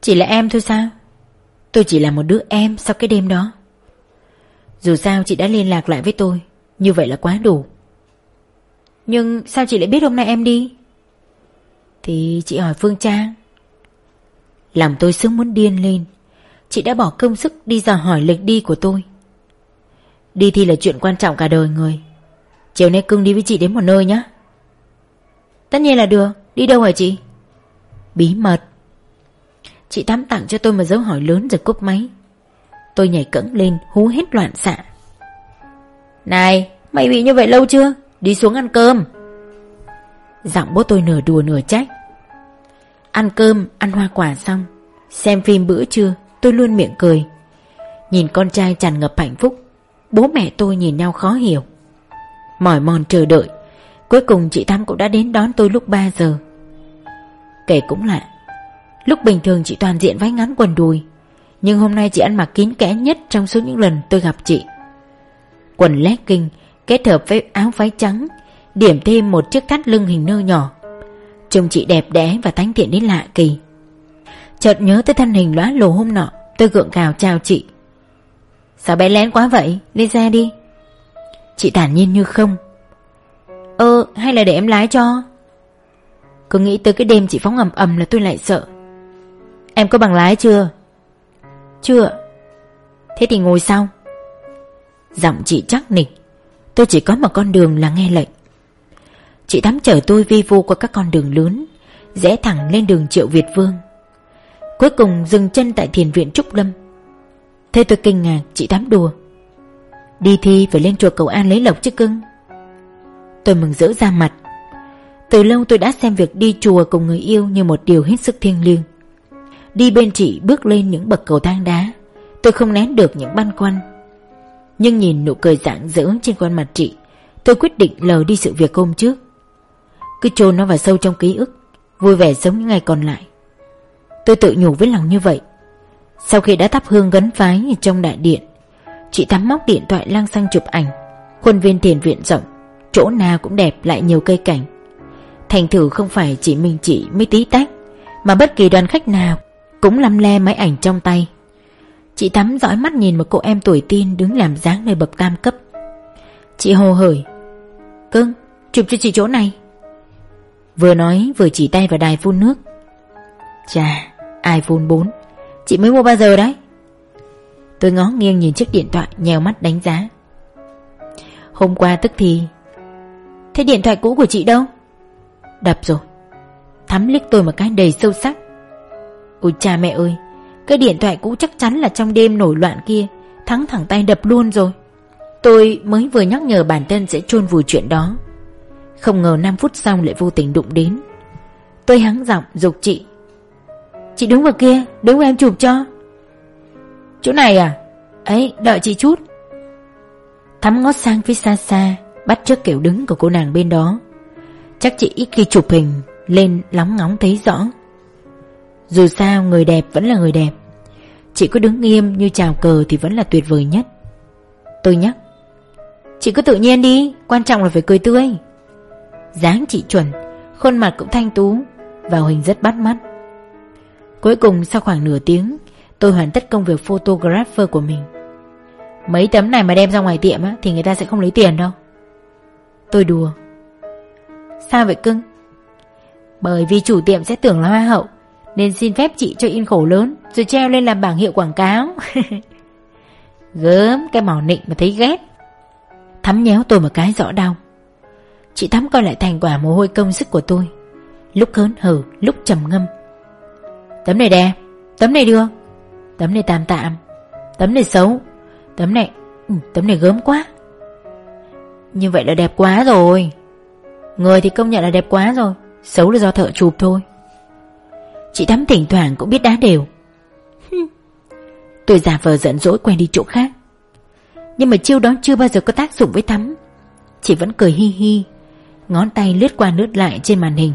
Chỉ là em thôi sao? Tôi chỉ là một đứa em sau cái đêm đó. Dù sao chị đã liên lạc lại với tôi. Như vậy là quá đủ. Nhưng sao chị lại biết hôm nay em đi? Thì chị hỏi Phương Trang Làm tôi sướng muốn điên lên. Chị đã bỏ công sức đi dò hỏi lịch đi của tôi. Đi thi là chuyện quan trọng cả đời người. Chiều nay cưng đi với chị đến một nơi nhé Tất nhiên là được. Đi đâu hả chị? Bí mật. Chị Tám tặng cho tôi một dấu hỏi lớn rồi cúp máy. Tôi nhảy cẫng lên, hú hết loạn xạ. Này Mày bị như vậy lâu chưa? Đi xuống ăn cơm. Giọng bố tôi nửa đùa nửa trách. Ăn cơm, ăn hoa quả xong. Xem phim bữa trưa Tôi luôn miệng cười. Nhìn con trai tràn ngập hạnh phúc Bố mẹ tôi nhìn nhau khó hiểu. Mỏi mòn chờ đợi Cuối cùng chị Thắm cũng đã đến đón tôi lúc 3 giờ. Kể cũng lạ Lúc bình thường chị toàn diện váy ngắn quần đùi Nhưng hôm nay chị ăn mặc kín kẽ nhất Trong số những lần tôi gặp chị. Quần legging Kết hợp với áo váy trắng, Điểm thêm một chiếc thắt lưng hình nơ nhỏ. Trông chị đẹp đẽ và tánh thiện đến lạ kỳ. Chợt nhớ tới thân hình lóa lồ hôm nọ, Tôi gượng gào chào chị. Sao bé lén quá vậy? Lên xe đi. Chị thản nhiên như không. Ơ, hay là để em lái cho? Cứ nghĩ tới cái đêm chị phóng ầm ầm là tôi lại sợ. Em có bằng lái chưa? Chưa. Thế thì ngồi sau. Giọng chị chắc nịch. Tôi chỉ có một con đường là nghe lệnh. Chị Thắm chở tôi vi vu qua các con đường lớn, Rẽ thẳng lên đường Triệu Việt Vương. Cuối cùng dừng chân tại thiền viện Trúc Lâm. Thế tôi kinh ngạc, chị Thắm đùa. Đi thi phải lên chùa cầu an lấy lộc chứ cưng. Tôi mừng rỡ ra mặt. Từ lâu tôi đã xem việc đi chùa cùng người yêu như một điều hết sức thiêng liêng. Đi bên chị bước lên những bậc cầu thang đá. Tôi không nén được những băn khoăn. Nhưng nhìn nụ cười rạng rỡ trên khuôn mặt chị, Tôi quyết định lờ đi sự việc hôm trước. Cứ chôn nó vào sâu trong ký ức, Vui vẻ sống những ngày còn lại. Tôi tự nhủ với lòng như vậy. Sau khi đã thắp hương gấn phái trong đại điện, Chị Thắm móc điện thoại lăng sang chụp ảnh. Khuôn viên thiền viện rộng, Chỗ nào cũng đẹp lại nhiều cây cảnh. Thành thử không phải chỉ mình chị mới tí tách, Mà bất kỳ đoàn khách nào Cũng lăm le máy ảnh trong tay. Chị Thắm dõi mắt nhìn một cô em tuổi tin Đứng làm dáng nơi bậc tam cấp. Chị hồ hởi. Cưng, chụp cho chị chỗ này. Vừa nói, vừa chỉ tay vào đài phun nước. Chà iPhone 4 Chị mới mua bao giờ đấy? Tôi ngó nghiêng nhìn chiếc điện thoại Nhèo mắt đánh giá. Hôm qua tức thì. Thế điện thoại cũ của chị đâu? Đập rồi. Thắm liếc tôi một cái đầy sâu sắc. Ôi cha mẹ ơi cái điện thoại cũ chắc chắn là trong đêm nổi loạn kia, Thắng thẳng tay đập luôn rồi. Tôi mới vừa nhắc nhở bản thân sẽ chôn vùi chuyện đó. Không ngờ 5 phút sau lại vô tình đụng đến. Tôi hắng giọng dục chị. Chị đứng vào kia, Đứng em chụp cho. Chỗ này à? Ấy, đợi chị chút. Thắm ngót sang phía xa xa, Bắt trước kiểu đứng của cô nàng bên đó. Chắc chị ít khi chụp hình, Lên lóng ngóng thấy rõ. Dù sao người đẹp vẫn là người đẹp. Chị cứ đứng nghiêm như chào cờ thì vẫn là tuyệt vời nhất. Tôi nhắc Chị cứ tự nhiên đi Quan trọng là phải cười tươi. Dáng chị chuẩn Khuôn mặt cũng thanh tú Vào hình rất bắt mắt. Cuối cùng sau khoảng nửa tiếng Tôi hoàn tất công việc photographer của mình. Mấy tấm này mà đem ra ngoài tiệm á, Thì người ta sẽ không lấy tiền đâu. Tôi đùa Sao vậy cưng? Bởi vì chủ tiệm sẽ tưởng là hoa hậu Nên xin phép chị cho in khổ lớn. Rồi treo lên làm bảng hiệu quảng cáo. [laughs] Gớm cái mỏ nịnh mà thấy ghét. Thắm nhéo tôi một cái rõ đau. Chị Thắm coi lại thành quả mồ hôi công sức của tôi. Lúc hớn hở Lúc trầm ngâm. Tấm này đẹp Tấm này được. Tấm này tạm tạm Tấm này xấu Tấm này ừ, Tấm này gớm quá. Như vậy là đẹp quá rồi. Người thì công nhận là đẹp quá rồi Xấu là do thợ chụp thôi. Chị Thắm thỉnh thoảng cũng biết đá đều. Tôi giả vờ giận dỗi quen đi chỗ khác. Nhưng mà chiêu đó chưa bao giờ có tác dụng với Thắm. Chị vẫn cười hi hi, Ngón tay lướt qua lướt lại trên màn hình.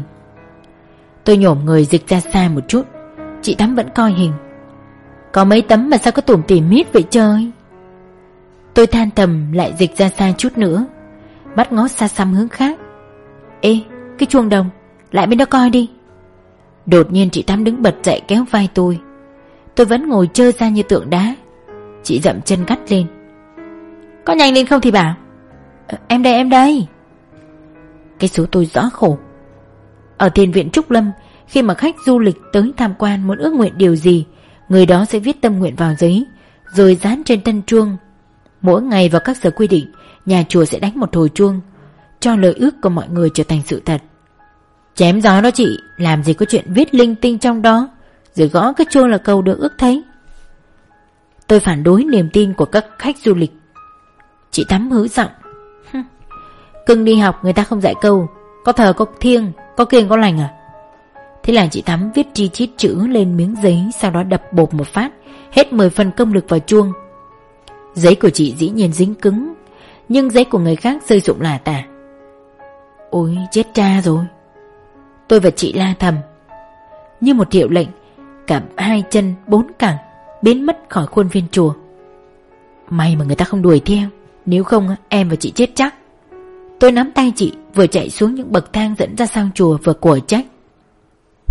Tôi nhổm người dịch ra xa một chút. Chị Thắm vẫn coi hình. Có mấy tấm mà sao có tủm tỉm mít vậy trời? Tôi than thầm lại dịch ra xa chút nữa. Bắt ngó xa xăm hướng khác. Ê, cái chuông đồng, Lại bên đó coi đi. Đột nhiên chị Thắm đứng bật dậy kéo vai tôi. Tôi vẫn ngồi chơi ra như tượng đá. Chị dậm chân gắt lên. Có nhanh lên không thì bảo ờ, Em đây em đây. Cái số tôi rõ khổ. Ở thiền viện Trúc Lâm, Khi mà khách du lịch tới tham quan muốn ước nguyện điều gì, Người đó sẽ viết tâm nguyện vào giấy, Rồi dán trên tân chuông. Mỗi ngày vào các giờ quy định, Nhà chùa sẽ đánh một hồi chuông, Cho lời ước của mọi người trở thành sự thật. Chém gió đó chị, Làm gì có chuyện viết linh tinh trong đó. Rồi gõ cái chuông là cầu được ước thấy. Tôi phản đối niềm tin của các khách du lịch. Chị Thắm hứ giọng. Cưng đi học, người ta không dạy câu. Có thờ, có thiêng, Có kiêng, có lành à? Thế là chị Thắm viết chi chít chữ lên miếng giấy, Sau đó đập bột một phát, Hết 10 phần công lực vào chuông. Giấy của chị dĩ nhiên dính cứng, Nhưng giấy của người khác rơi rụng là tả Ôi, chết cha rồi. Tôi và chị la thầm. Như một hiệu lệnh Cả hai chân bốn cẳng, Biến mất khỏi khuôn viên chùa. May mà người ta không đuổi theo, Nếu không em và chị chết chắc. Tôi nắm tay chị, Vừa chạy xuống những bậc thang dẫn ra sang chùa Vừa của trách.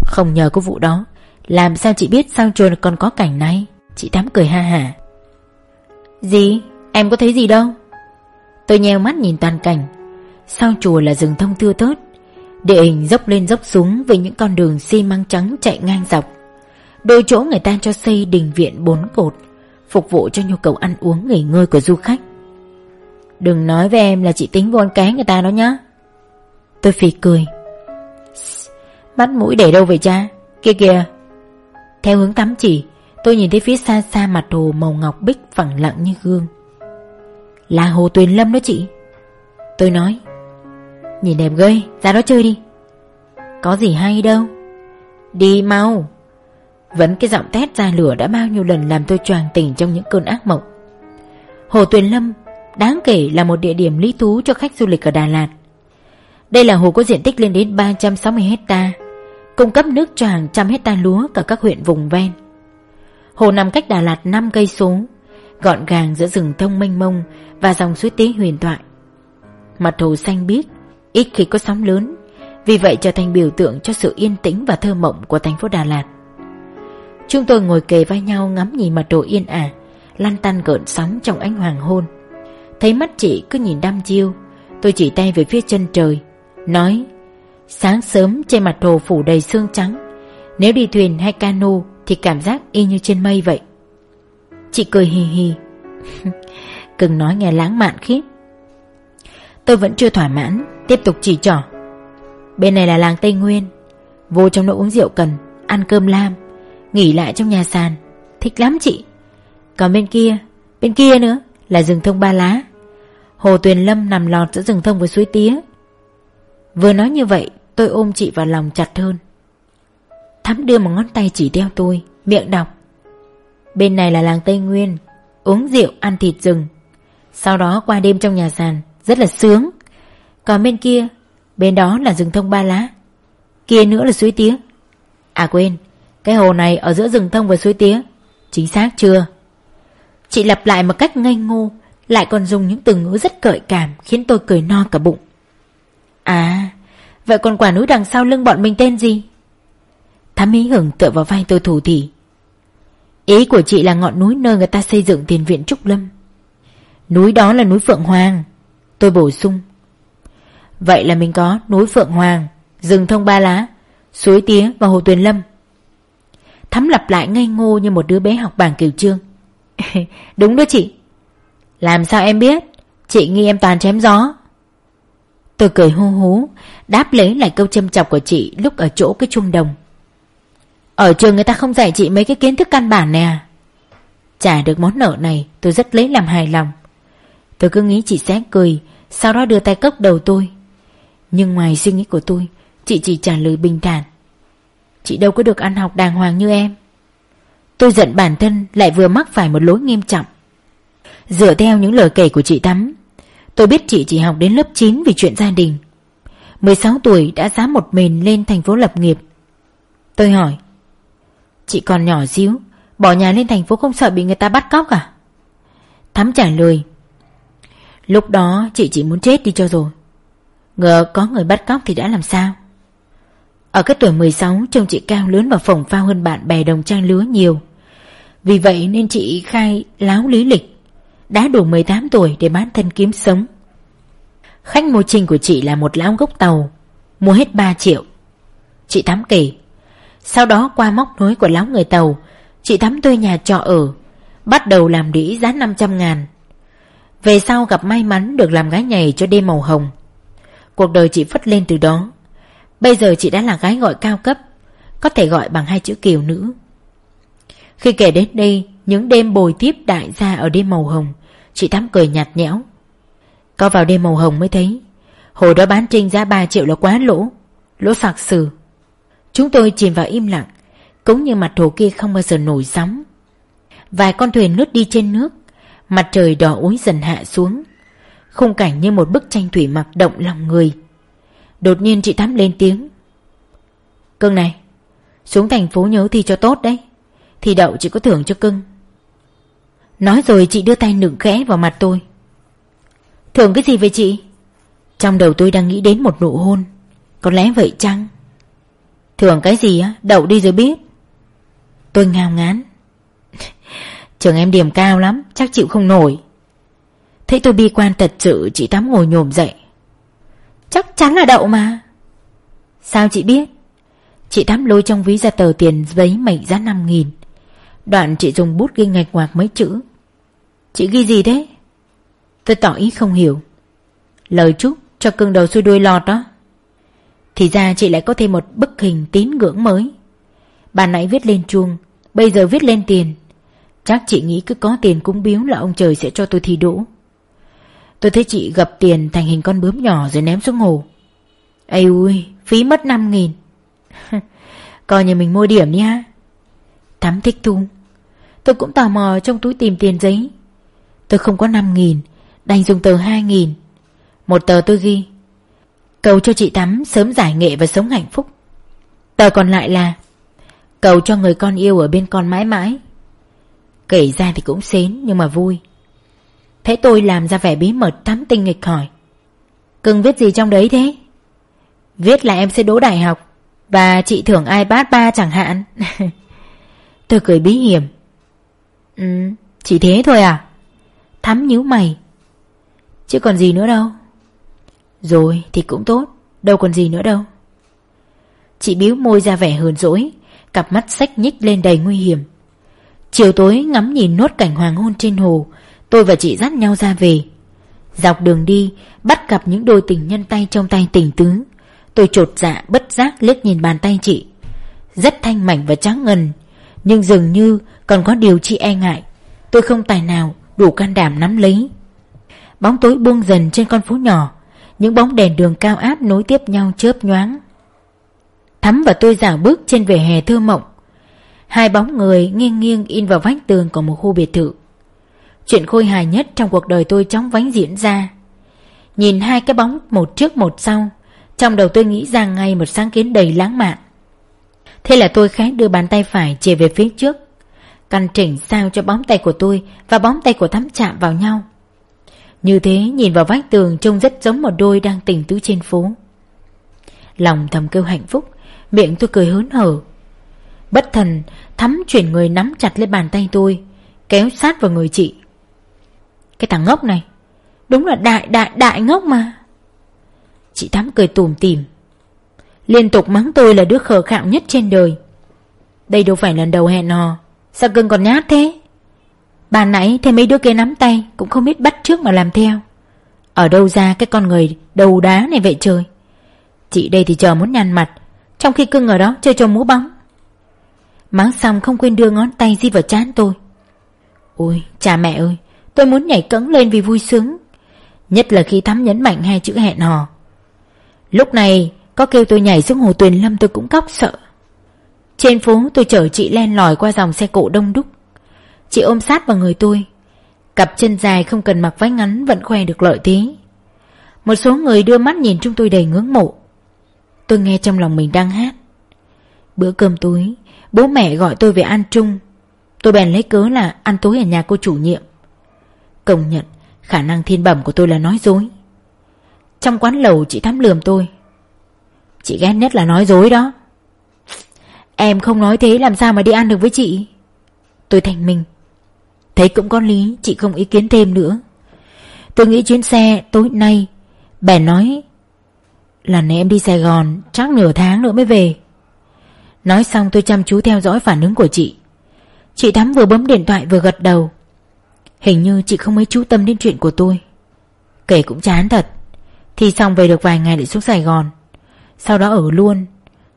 Không nhờ có vụ đó, Làm sao chị biết sang chùa còn có cảnh này? Chị Thắm cười ha hả. Gì? Em có thấy gì đâu. Tôi nheo mắt nhìn toàn cảnh. Sau chùa là rừng thông thưa tớt Địa hình dốc lên dốc xuống với những con đường xi măng trắng chạy ngang dọc. Đôi chỗ người ta cho xây đình viện bốn cột, phục vụ cho nhu cầu ăn uống nghỉ ngơi của du khách. Đừng nói với em là chị tính vô ăn cái người ta đó nhá. Tôi phì cười. Mắt mũi để đâu vậy cha? Kia kìa. Theo hướng tắm chỉ, tôi nhìn thấy phía xa xa mặt hồ màu ngọc bích phẳng lặng như gương. Là hồ Tuyền Lâm đó chị. Tôi nói. Nhìn đẹp ghê Ra đó chơi đi Có gì hay đâu Đi mau vẫn cái giọng tét ra lửa đã bao nhiêu lần Làm tôi choàng tỉnh trong những cơn ác mộng. Hồ Tuyền Lâm Đáng kể là một địa điểm lý thú cho khách du lịch ở Đà Lạt. Đây là hồ có diện tích lên đến 360 hecta Cung cấp nước cho hàng trăm hecta lúa Cả các huyện vùng ven. Hồ nằm cách Đà Lạt 5 cây số Gọn gàng giữa rừng thông mênh mông Và dòng suối tế huyền thoại. Mặt hồ xanh biếc ít khi có sóng lớn, vì vậy trở thành biểu tượng cho sự yên tĩnh và thơ mộng của thành phố Đà Lạt. Chúng tôi ngồi kề vai nhau ngắm nhìn mặt đồ yên ả, lăn tăn gợn sóng trong ánh hoàng hôn. Thấy mắt chị cứ nhìn đăm chiêu, tôi chỉ tay về phía chân trời, nói Sáng sớm trên mặt hồ phủ đầy sương trắng, nếu đi thuyền hay cano thì cảm giác y như trên mây vậy. Chị cười hì hì. [laughs] Cưng nói nghe lãng mạn khiếp. Tôi vẫn chưa thỏa mãn Tiếp tục chỉ trỏ Bên này là làng Tây Nguyên Vô trong đó uống rượu cần Ăn cơm lam Nghỉ lại trong nhà sàn. Thích lắm chị. Còn bên kia Bên kia nữa, Là rừng thông ba lá. Hồ Tuyền Lâm nằm lọt giữa rừng thông với suối tía. Vừa nói như vậy, Tôi ôm chị vào lòng chặt hơn. Thắm đưa một ngón tay chỉ theo tôi, Miệng đọc. Bên này là làng Tây Nguyên, Uống rượu, ăn thịt rừng. Sau đó qua đêm trong nhà sàn, Rất là sướng. Còn bên kia, Bên đó là rừng thông ba lá. Kia nữa là suối tía. À quên cái hồ này ở giữa rừng thông và suối tía. Chính xác chưa? Chị lặp lại một cách ngây ngô, Lại còn dùng những từ ngữ rất cởi cảm, Khiến tôi cười no cả bụng. À Vậy còn quả núi đằng sau lưng bọn mình tên gì? Thám ý hưởng tựa vào vai tôi thủ thỉ. Ý của chị là ngọn núi nơi người ta xây dựng tiền viện Trúc Lâm. Núi đó là núi Phượng Hoàng. Tôi bổ sung. Vậy là mình có núi Phượng Hoàng, Rừng thông ba lá, Suối tía và hồ Tuyền Lâm. Thắm lặp lại ngây ngô như một đứa bé học bảng kiểu trương. [laughs] Đúng đó chị. Làm sao em biết? Chị nghi em toàn chém gió. Tôi cười hô hú, Đáp lấy lại câu châm chọc của chị Lúc ở chỗ cái chuông đồng. Ở trường người ta không dạy chị mấy cái kiến thức căn bản nè. Trả được món nợ này, Tôi rất lấy làm hài lòng. Tôi cứ nghĩ chị sẽ cười, Sau đó đưa tay cốc đầu tôi. Nhưng ngoài suy nghĩ của tôi, Chị chỉ trả lời bình thản. Chị đâu có được ăn học đàng hoàng như em. Tôi giận bản thân, lại vừa mắc phải một lỗi nghiêm trọng. Dựa theo những lời kể của chị Tắm Tôi biết chị chỉ học đến lớp 9 vì chuyện gia đình. 16 tuổi đã dám một mình lên thành phố lập nghiệp. Tôi hỏi, Chị còn nhỏ xíu, Bỏ nhà lên thành phố không sợ bị người ta bắt cóc à? Thắm trả lời, Lúc đó chị chỉ muốn chết đi cho rồi. Ngờ có người bắt cóc thì đã làm sao? Ở cái tuổi 16 Trông chị cao lớn và phồng phao hơn bạn bè đồng trang lứa nhiều. Vì vậy nên chị khai láo lý lịch, Đã đủ 18 tuổi để bán thân kiếm sống. Khách mua trình của chị là một lão gốc tàu, Mua hết 3 triệu. Chị Thắm kể, Sau đó qua móc nối của lão người tàu, Chị Thắm thuê nhà trọ ở, Bắt đầu làm đĩ giá 500 ngàn. Về sau gặp may mắn được làm gái nhảy cho đêm màu hồng. Cuộc đời chị phất lên từ đó. Bây giờ chị đã là gái gọi cao cấp, Có thể gọi bằng hai chữ kiều nữ. Khi kể đến đây, Những đêm bồi tiếp đại gia ở đêm màu hồng, Chị Thắm cười nhạt nhẽo. Có vào đêm màu hồng mới thấy Hồi đó bán trinh giá 3 triệu là quá lỗ Lỗ phạc sừ. Chúng tôi chìm vào im lặng, Cũng như mặt hồ kia không bao giờ nổi sóng. Vài con thuyền lướt đi trên nước, Mặt trời đỏ úi dần hạ xuống, Khung cảnh như một bức tranh thủy mặc động lòng người. Đột nhiên chị Thắm lên tiếng. Cưng này, Xuống thành phố nhớ thi cho tốt đấy. Thì đậu chị có thưởng cho cưng. Nói rồi chị đưa tay nựng khẽ vào mặt tôi. Thưởng cái gì vậy chị? Trong đầu tôi đang nghĩ đến một nụ hôn. Có lẽ vậy chăng? Thưởng cái gì á? Đậu đi rồi biết. Tôi ngao ngán. [laughs] Trường em điểm cao lắm, Chắc chịu không nổi. Thấy tôi bi quan thật sự, Chị Tám ngồi nhổm dậy. Chắc chắn là đậu mà. Sao chị biết? Chị thắm lôi trong ví ra tờ tiền giấy mệnh giá 5 nghìn. Đoạn chị dùng bút ghi ngạch ngoạc mấy chữ. Chị ghi gì thế? Tôi tỏ ý không hiểu. Lời chúc cho cưng đầu xuôi đuôi lọt đó. Thì ra chị lại có thêm một bức hình tín ngưỡng mới. Bà nãy viết lên chuông, Bây giờ viết lên tiền. Chắc chị nghĩ cứ có tiền cúng biếu là ông trời sẽ cho tôi thi đỗ. Tôi thấy chị gập tiền thành hình con bướm nhỏ rồi ném xuống hồ. Ây ui, phí mất 5 nghìn. [laughs] Coi như mình mua điểm đi ha. Thắm thích thu. Tôi cũng tò mò trong túi tìm tiền giấy. Tôi không có 5 nghìn Đành dùng tờ 2 nghìn. Một tờ tôi ghi. Cầu cho chị Thắm sớm giải nghệ và sống hạnh phúc. Tờ còn lại là Cầu cho người con yêu ở bên con mãi mãi. Kể ra thì cũng xến nhưng mà vui. Thấy tôi làm ra vẻ bí mật thắm tinh nghịch hỏi. Cưng viết gì trong đấy thế? Viết là em sẽ đỗ đại học. Và chị thưởng iPad 3 chẳng hạn. [laughs] Tôi cười bí hiểm. Ừ Chỉ thế thôi à? Thắm nhíu mày. Chứ còn gì nữa đâu. Rồi thì cũng tốt, Đâu còn gì nữa đâu. Chị biếu môi ra vẻ hờn dỗi, Cặp mắt sách nhích lên đầy nguy hiểm. Chiều tối ngắm nhìn nốt cảnh hoàng hôn trên hồ Tôi và chị dắt nhau ra về. Dọc đường đi, Bắt gặp những đôi tình nhân tay trong tay tình tứ. Tôi trột dạ bất giác liếc nhìn bàn tay chị. Rất thanh mảnh và trắng ngần, Nhưng dường như còn có điều chị e ngại. Tôi không tài nào đủ can đảm nắm lấy. Bóng tối buông dần trên con phố nhỏ, Những bóng đèn đường cao áp nối tiếp nhau chớp nhoáng. Thắm và tôi dạo bước trên vỉa hè thơ mộng. Hai bóng người nghiêng nghiêng in vào vách tường của một khu biệt thự. Chuyện khôi hài nhất trong cuộc đời tôi chóng vánh diễn ra. Nhìn hai cái bóng một trước một sau, Trong đầu tôi nghĩ ra ngay một sáng kiến đầy lãng mạn. Thế là tôi khẽ đưa bàn tay phải chìa về phía trước, Căn chỉnh sao cho bóng tay của tôi Và bóng tay của thắm chạm vào nhau. Như thế nhìn vào vách tường Trông rất giống một đôi đang tình tứ trên phố. Lòng thầm kêu hạnh phúc, Miệng tôi cười hớn hở. Bất thần, Thắm chuyển người nắm chặt lấy bàn tay tôi, Kéo sát vào người chị. Cái thằng ngốc này. Đúng là đại đại đại ngốc mà. Chị Thắm cười tủm tỉm. Liên tục mắng tôi là đứa khờ khạo nhất trên đời. Đây đâu phải lần đầu hẹn hò. Sao cưng còn nhát thế? Bà nãy thấy mấy đứa kia nắm tay, Cũng không biết bắt trước mà làm theo. Ở đâu ra cái con người đầu đá này vậy trời? Chị đây thì chờ muốn nhăn mặt, Trong khi cưng ở đó chơi cho múa bóng. Mắng xong không quên đưa ngón tay di vào chán tôi. Ôi, cha mẹ ơi Tôi muốn nhảy cẫng lên vì vui sướng. Nhất là khi thắm nhấn mạnh hai chữ hẹn hò. Lúc này, Có kêu tôi nhảy xuống hồ tuyền lâm tôi cũng cóc sợ. Trên phố, tôi chở chị len lỏi qua dòng xe cộ đông đúc. Chị ôm sát vào người tôi. Cặp chân dài không cần mặc váy ngắn, Vẫn khoe được lợi thế. Một số người đưa mắt nhìn chúng tôi đầy ngưỡng mộ. Tôi nghe trong lòng mình đang hát. Bữa cơm tối, Bố mẹ gọi tôi về ăn chung. Tôi bèn lấy cớ là ăn tối ở nhà cô chủ nhiệm. Công nhận, Khả năng thiên bẩm của tôi là nói dối. Trong quán lầu chị Thắm lườm tôi. Chị ghét nhất là nói dối đó. Em không nói thế làm sao mà đi ăn được với chị? Tôi thành mình. Thấy cũng có lý, Chị không ý kiến thêm nữa. Tôi nghĩ chuyến xe tối nay Bèn nói Lần này em đi Sài Gòn Chắc nửa tháng nữa mới về. Nói xong tôi chăm chú theo dõi phản ứng của chị. Chị Thắm vừa bấm điện thoại vừa gật đầu. Hình như chị không mấy chú tâm đến chuyện của tôi. Kể cũng chán thật. Thì xong về được vài ngày lại xuống Sài Gòn. Sau đó ở luôn.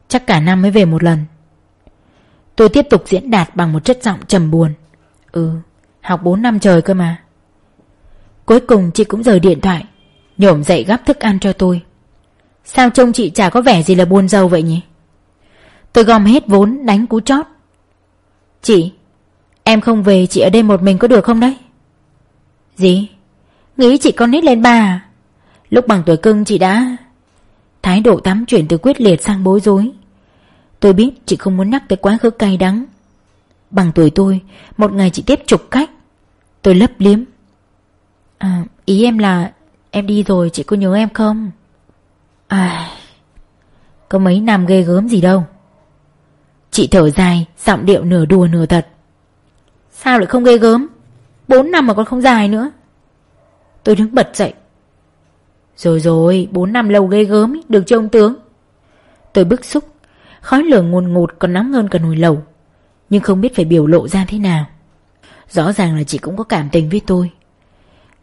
Chắc cả năm mới về một lần. Tôi tiếp tục diễn đạt bằng một chất giọng trầm buồn. Ừ Học 4 năm trời cơ mà. Cuối cùng chị cũng rời điện thoại, Nhổm dậy gắp thức ăn cho tôi. Sao trông chị chả có vẻ gì là buồn giàu vậy nhỉ? Tôi gom hết vốn, đánh cú chót. Chị, Em không về chị ở đây một mình có được không đấy? Gì? Nghĩ chị con nít lên ba à? Lúc bằng tuổi cưng chị đã Thái độ tắm chuyển từ quyết liệt sang bối rối. Tôi biết chị không muốn nhắc tới quá khứ cay đắng. Bằng tuổi tôi Một ngày chị tiếp chục cách. Tôi lấp liếm. À, Ý em là Em đi rồi chị có nhớ em không? À Có mấy năm ghê gớm gì đâu. Chị thở dài Giọng điệu nửa đùa nửa thật. Sao lại không ghê gớm? Bốn năm mà còn không dài nữa. Tôi đứng bật dậy. Rồi rồi Bốn năm lâu ghê gớm Được chưa ông tướng? Tôi bức xúc Khói lửa ngùn ngụt còn nóng hơn cả nồi lẩu Nhưng không biết phải biểu lộ ra thế nào. Rõ ràng là chị cũng có cảm tình với tôi.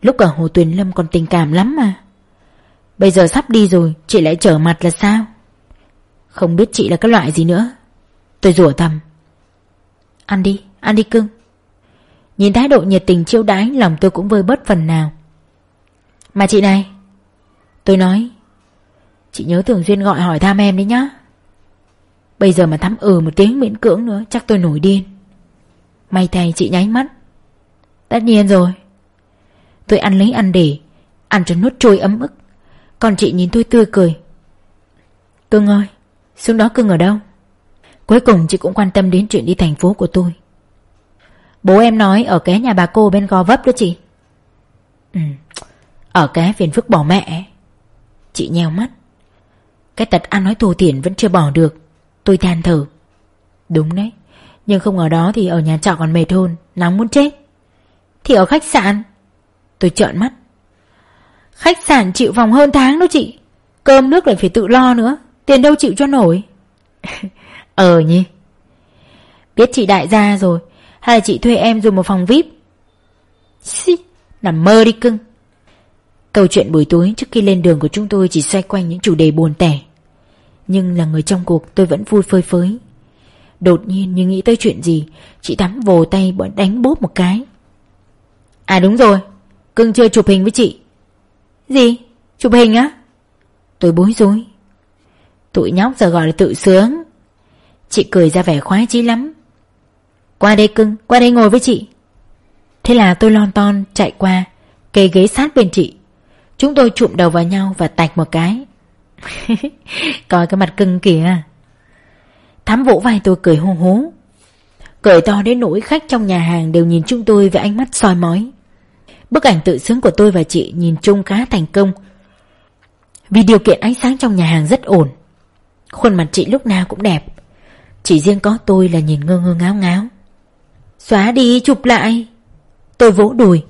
Lúc ở Hồ Tuyền Lâm còn tình cảm lắm mà. Bây giờ sắp đi rồi Chị lại trở mặt là sao? Không biết chị là cái loại gì nữa. Tôi rủa thầm. Ăn đi, ăn đi cưng. Nhìn thái độ nhiệt tình chiêu đãi, Lòng tôi cũng vơi bớt phần nào. Mà chị này, Tôi nói, Chị nhớ thường xuyên gọi hỏi thăm em đấy nhá. Bây giờ mà thắm ừ một tiếng miễn cưỡng nữa, Chắc tôi nổi điên. May thay chị nháy mắt. Tất nhiên rồi. Tôi ăn lấy ăn để, Ăn cho nuốt trôi ấm ức. Còn chị nhìn tôi tươi cười. Cưng ơi, Xuống đó cưng ở đâu? Cuối cùng chị cũng quan tâm đến chuyện đi thành phố của tôi. Bố em nói ở cái nhà bà cô bên Gò Vấp đó chị. Ừ Ở cái phiền phức bỏ mẹ. Chị nheo mắt. Cái tật ăn nói thù thiển vẫn chưa bỏ được. Tôi than thở. Đúng đấy, Nhưng không ở đó thì ở nhà trọ còn mệt hơn, Nóng muốn chết. Thì ở khách sạn. Tôi trợn mắt. Khách sạn chịu phòng hơn tháng đó chị. Cơm nước lại phải tự lo nữa. Tiền đâu chịu cho nổi. [laughs] Ờ nhỉ. Biết chị đại gia rồi. Hay là chị thuê em dùng một phòng VIP? Xí, Nằm mơ đi cưng. Câu chuyện buổi tối trước khi lên đường của chúng tôi Chỉ xoay quanh những chủ đề buồn tẻ. Nhưng là người trong cuộc, tôi vẫn vui phơi phới. Đột nhiên như nghĩ tới chuyện gì, Chị Thắm vồ tay bọn đánh bốp một cái. À đúng rồi, Cưng chưa chụp hình với chị. Gì? Chụp hình á? Tôi bối rối. Tụi nhóc giờ gọi là tự sướng. Chị cười ra vẻ khoái chí lắm. Qua đây cưng, Qua đây ngồi với chị. Thế là tôi lon ton chạy qua Kê ghế sát bên chị. Chúng tôi trụm đầu vào nhau và tạch một cái. [laughs] Coi cái mặt cưng kìa. Thám vỗ vai tôi cười hô hố. Cười to đến nỗi khách trong nhà hàng đều nhìn chúng tôi với ánh mắt soi mói. Bức ảnh tự xứng của tôi và chị nhìn chung khá thành công. Vì điều kiện ánh sáng trong nhà hàng rất ổn. Khuôn mặt chị lúc nào cũng đẹp. Chỉ riêng có tôi là nhìn ngơ ngơ ngáo ngáo. Xóa đi, chụp lại. Tôi vỗ đùi.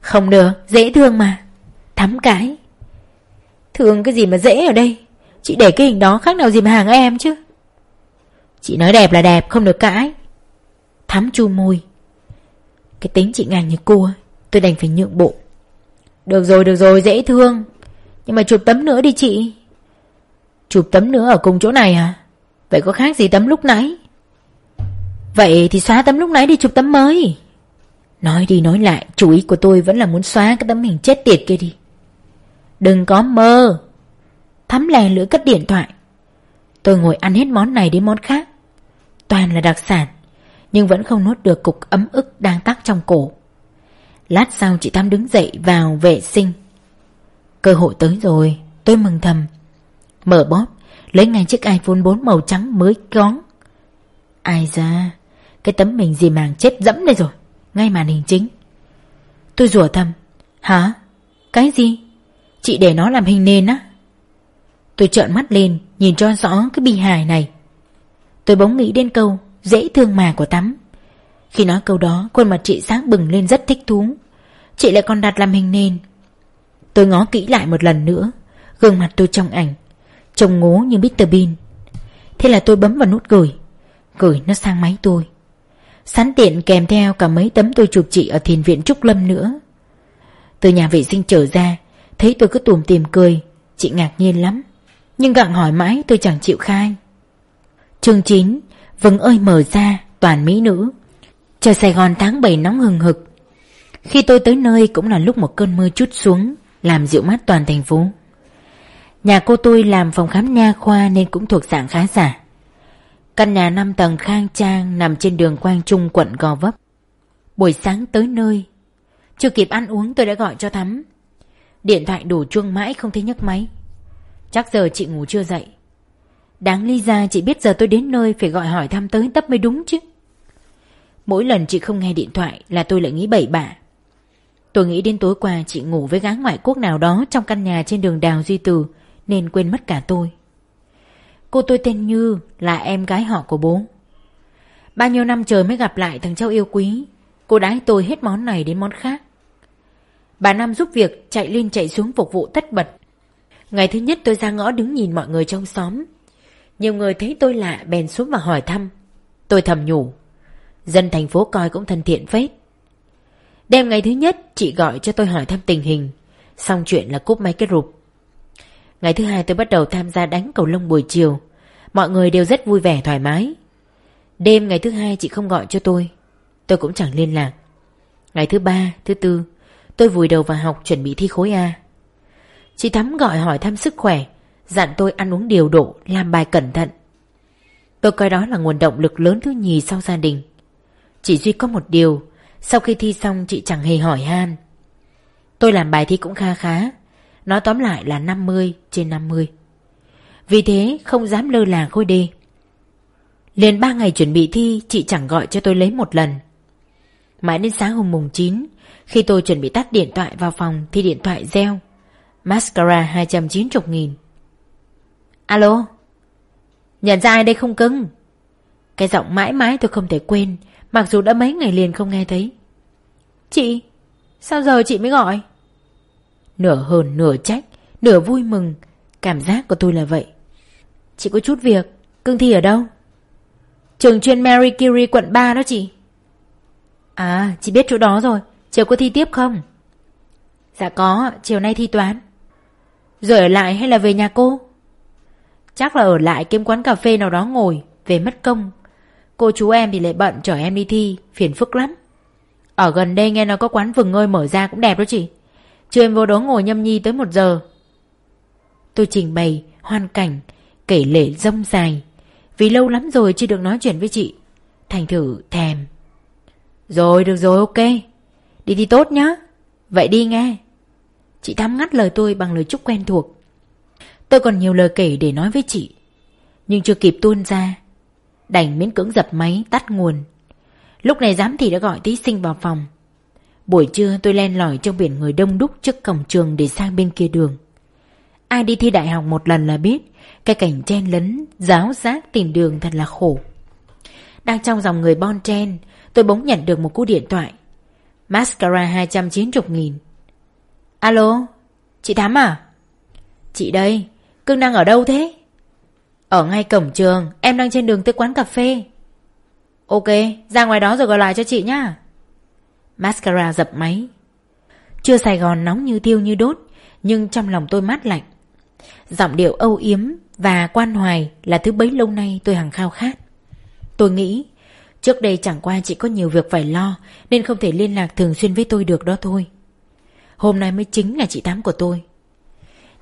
Không được, dễ thương mà. Thắm cái. Thương cái gì mà dễ ở đây? Chị để cái hình đó khác nào gì mà hàng em chứ? Chị nói đẹp là đẹp, không được cãi. Thắm chu môi. Cái tính chị ngang như cua, Tôi đành phải nhượng bộ. Được rồi được rồi, dễ thương. Nhưng mà chụp tấm nữa đi chị. Chụp tấm nữa ở cùng chỗ này à? Vậy có khác gì tấm lúc nãy? Vậy thì xóa tấm lúc nãy đi chụp tấm mới. Nói đi nói lại, Chủ ý của tôi vẫn là muốn xóa cái tấm hình chết tiệt kia đi. Đừng có mơ. Thắm lè lưỡi cất điện thoại. Tôi ngồi ăn hết món này đến món khác. Toàn là đặc sản, Nhưng vẫn không nuốt được cục ấm ức đang tắc trong cổ. Lát sau chị Thắm đứng dậy vào vệ sinh. Cơ hội tới rồi, Tôi mừng thầm. Mở bóp, Lấy ngay chiếc iPhone 4 màu trắng mới có Ai ra cái tấm mình gì màng chết dẫm đây rồi. Ngay màn hình chính. Tôi rủa thầm. Hả? Cái gì? Chị để nó làm hình nền á? Tôi trợn mắt lên, Nhìn cho rõ cái bi hài này. Tôi bỗng nghĩ đến câu Dễ thương mà của tắm. Khi nói câu đó, Khuôn mặt chị sáng bừng lên rất thích thú. Chị lại còn đặt làm hình nền. Tôi ngó kỹ lại một lần nữa. Gương mặt tôi trong ảnh. Trông ngố như Mr Bean. Thế là tôi bấm vào nút gửi. Gửi nó sang máy tôi. Sẵn tiện kèm theo cả mấy tấm tôi chụp chị Ở thiền viện Trúc Lâm nữa. Từ nhà vệ sinh trở ra, Thấy tôi cứ tùm tìm cười, Chị ngạc nhiên lắm. Nhưng gặng hỏi mãi tôi chẳng chịu khai. Chương 9 Vâng ơi mở ra, Toàn mỹ nữ. Trời Sài Gòn tháng 7 nóng hừng hực. Khi tôi tới nơi cũng là lúc một cơn mưa chút xuống, Làm dịu mát toàn thành phố. Nhà cô tôi làm phòng khám nha khoa Nên cũng thuộc dạng khá giả. Căn nhà 5 tầng khang trang Nằm trên đường Quang Trung, quận Gò Vấp. Buổi sáng tới nơi, Chưa kịp ăn uống tôi đã gọi cho Thắm. Điện thoại đổ chuông mãi không thấy nhấc máy. Chắc giờ chị ngủ chưa dậy. Đáng lý ra chị biết giờ tôi đến nơi Phải gọi hỏi thăm tới tấp mới đúng chứ. Mỗi lần chị không nghe điện thoại Là tôi lại nghĩ bậy bạ. Tôi nghĩ đến tối qua chị ngủ với gái ngoại quốc nào đó Trong căn nhà trên đường Đào Duy Từ Nên quên mất cả tôi. Cô tôi tên Như, Là em gái họ của bố Bao nhiêu năm trời mới gặp lại thằng cháu yêu quý, Cô đái tôi hết món này đến món khác Bà Năm giúp việc chạy lên chạy xuống phục vụ tất bật. Ngày thứ nhất tôi ra ngõ đứng nhìn mọi người trong xóm. Nhiều người thấy tôi lạ, bèn xuống và hỏi thăm. Tôi thầm nhủ. Dân thành phố coi cũng thân thiện phết. Đêm ngày thứ nhất, chị gọi cho tôi hỏi thăm tình hình. Xong chuyện là cúp máy cái rụp. Ngày thứ hai tôi bắt đầu tham gia đánh cầu lông buổi chiều. Mọi người đều rất vui vẻ thoải mái. Đêm ngày thứ hai chị không gọi cho tôi. Tôi cũng chẳng liên lạc. Ngày thứ ba, thứ tư Tôi vùi đầu vào học chuẩn bị thi khối A Chị Thắm gọi hỏi thăm sức khỏe Dặn tôi ăn uống điều độ Làm bài cẩn thận Tôi coi đó là nguồn động lực lớn thứ nhì sau gia đình Chỉ duy có một điều Sau khi thi xong chị chẳng hề hỏi han Tôi làm bài thi cũng kha khá Nói tóm lại là 50 trên 50 Vì thế, không dám lơ là khôi đê Liền ba ngày chuẩn bị thi, Chị chẳng gọi cho tôi lấy một lần Mãi đến sáng hôm mùng 9 khi tôi chuẩn bị tắt điện thoại vào phòng thì điện thoại reo. Mascara 290 nghìn. Alo? Nhận ra ai đây không cưng? Cái giọng mãi mãi tôi không thể quên, Mặc dù đã mấy ngày liền không nghe thấy Chị, Sao giờ chị mới gọi Nửa hờn nửa trách Nửa vui mừng Cảm giác của tôi là vậy Chị có chút việc cương Thi ở đâu Trường chuyên Mary Curie quận 3 đó chị À chị biết chỗ đó rồi Chiều có thi tiếp không? Dạ có, chiều nay thi toán. Rồi ở lại hay là về nhà cô? Chắc là ở lại kiếm quán cà phê nào đó ngồi, về mất công. Cô chú em thì lại bận chở em đi thi, phiền phức lắm. Ở gần đây nghe nói có quán vừng ơi mở ra cũng đẹp đó chị. Chiều em vô đó ngồi nhâm nhi tới một giờ. Tôi trình bày, hoàn cảnh, kể lể rông dài. Vì lâu lắm rồi chưa được nói chuyện với chị. Thành thử thèm. Rồi, được rồi, ok. Đi thì tốt nhá Vậy đi nghe Chị Thắm ngắt lời tôi bằng lời chúc quen thuộc Tôi còn nhiều lời kể để nói với chị Nhưng chưa kịp tuôn ra Đành miễn cưỡng dập máy tắt nguồn Lúc này giám thị đã gọi thí sinh vào phòng Buổi trưa tôi len lỏi trong biển người đông đúc trước cổng trường để sang bên kia đường. Ai đi thi đại học một lần là biết Cái cảnh chen lấn, giáo giác tìm đường thật là khổ. Đang trong dòng người bon chen Tôi bỗng nhận được một cú điện thoại. Mascara 290 nghìn. Alo, chị Thắm à? Chị đây, cưng đang ở đâu thế? Ở ngay cổng trường, em đang trên đường tới quán cà phê. Ok, ra ngoài đó rồi gọi lại cho chị nhá. Mascara dập máy. Chưa Sài Gòn nóng như tiêu như đốt, Nhưng trong lòng tôi mát lạnh. Giọng điệu âu yếm và quan hoài là thứ bấy lâu nay tôi hằng khao khát. Tôi nghĩ, Trước đây chẳng qua chị có nhiều việc phải lo, Nên không thể liên lạc thường xuyên với tôi được đó thôi. Hôm nay mới chính là chị Tám của tôi.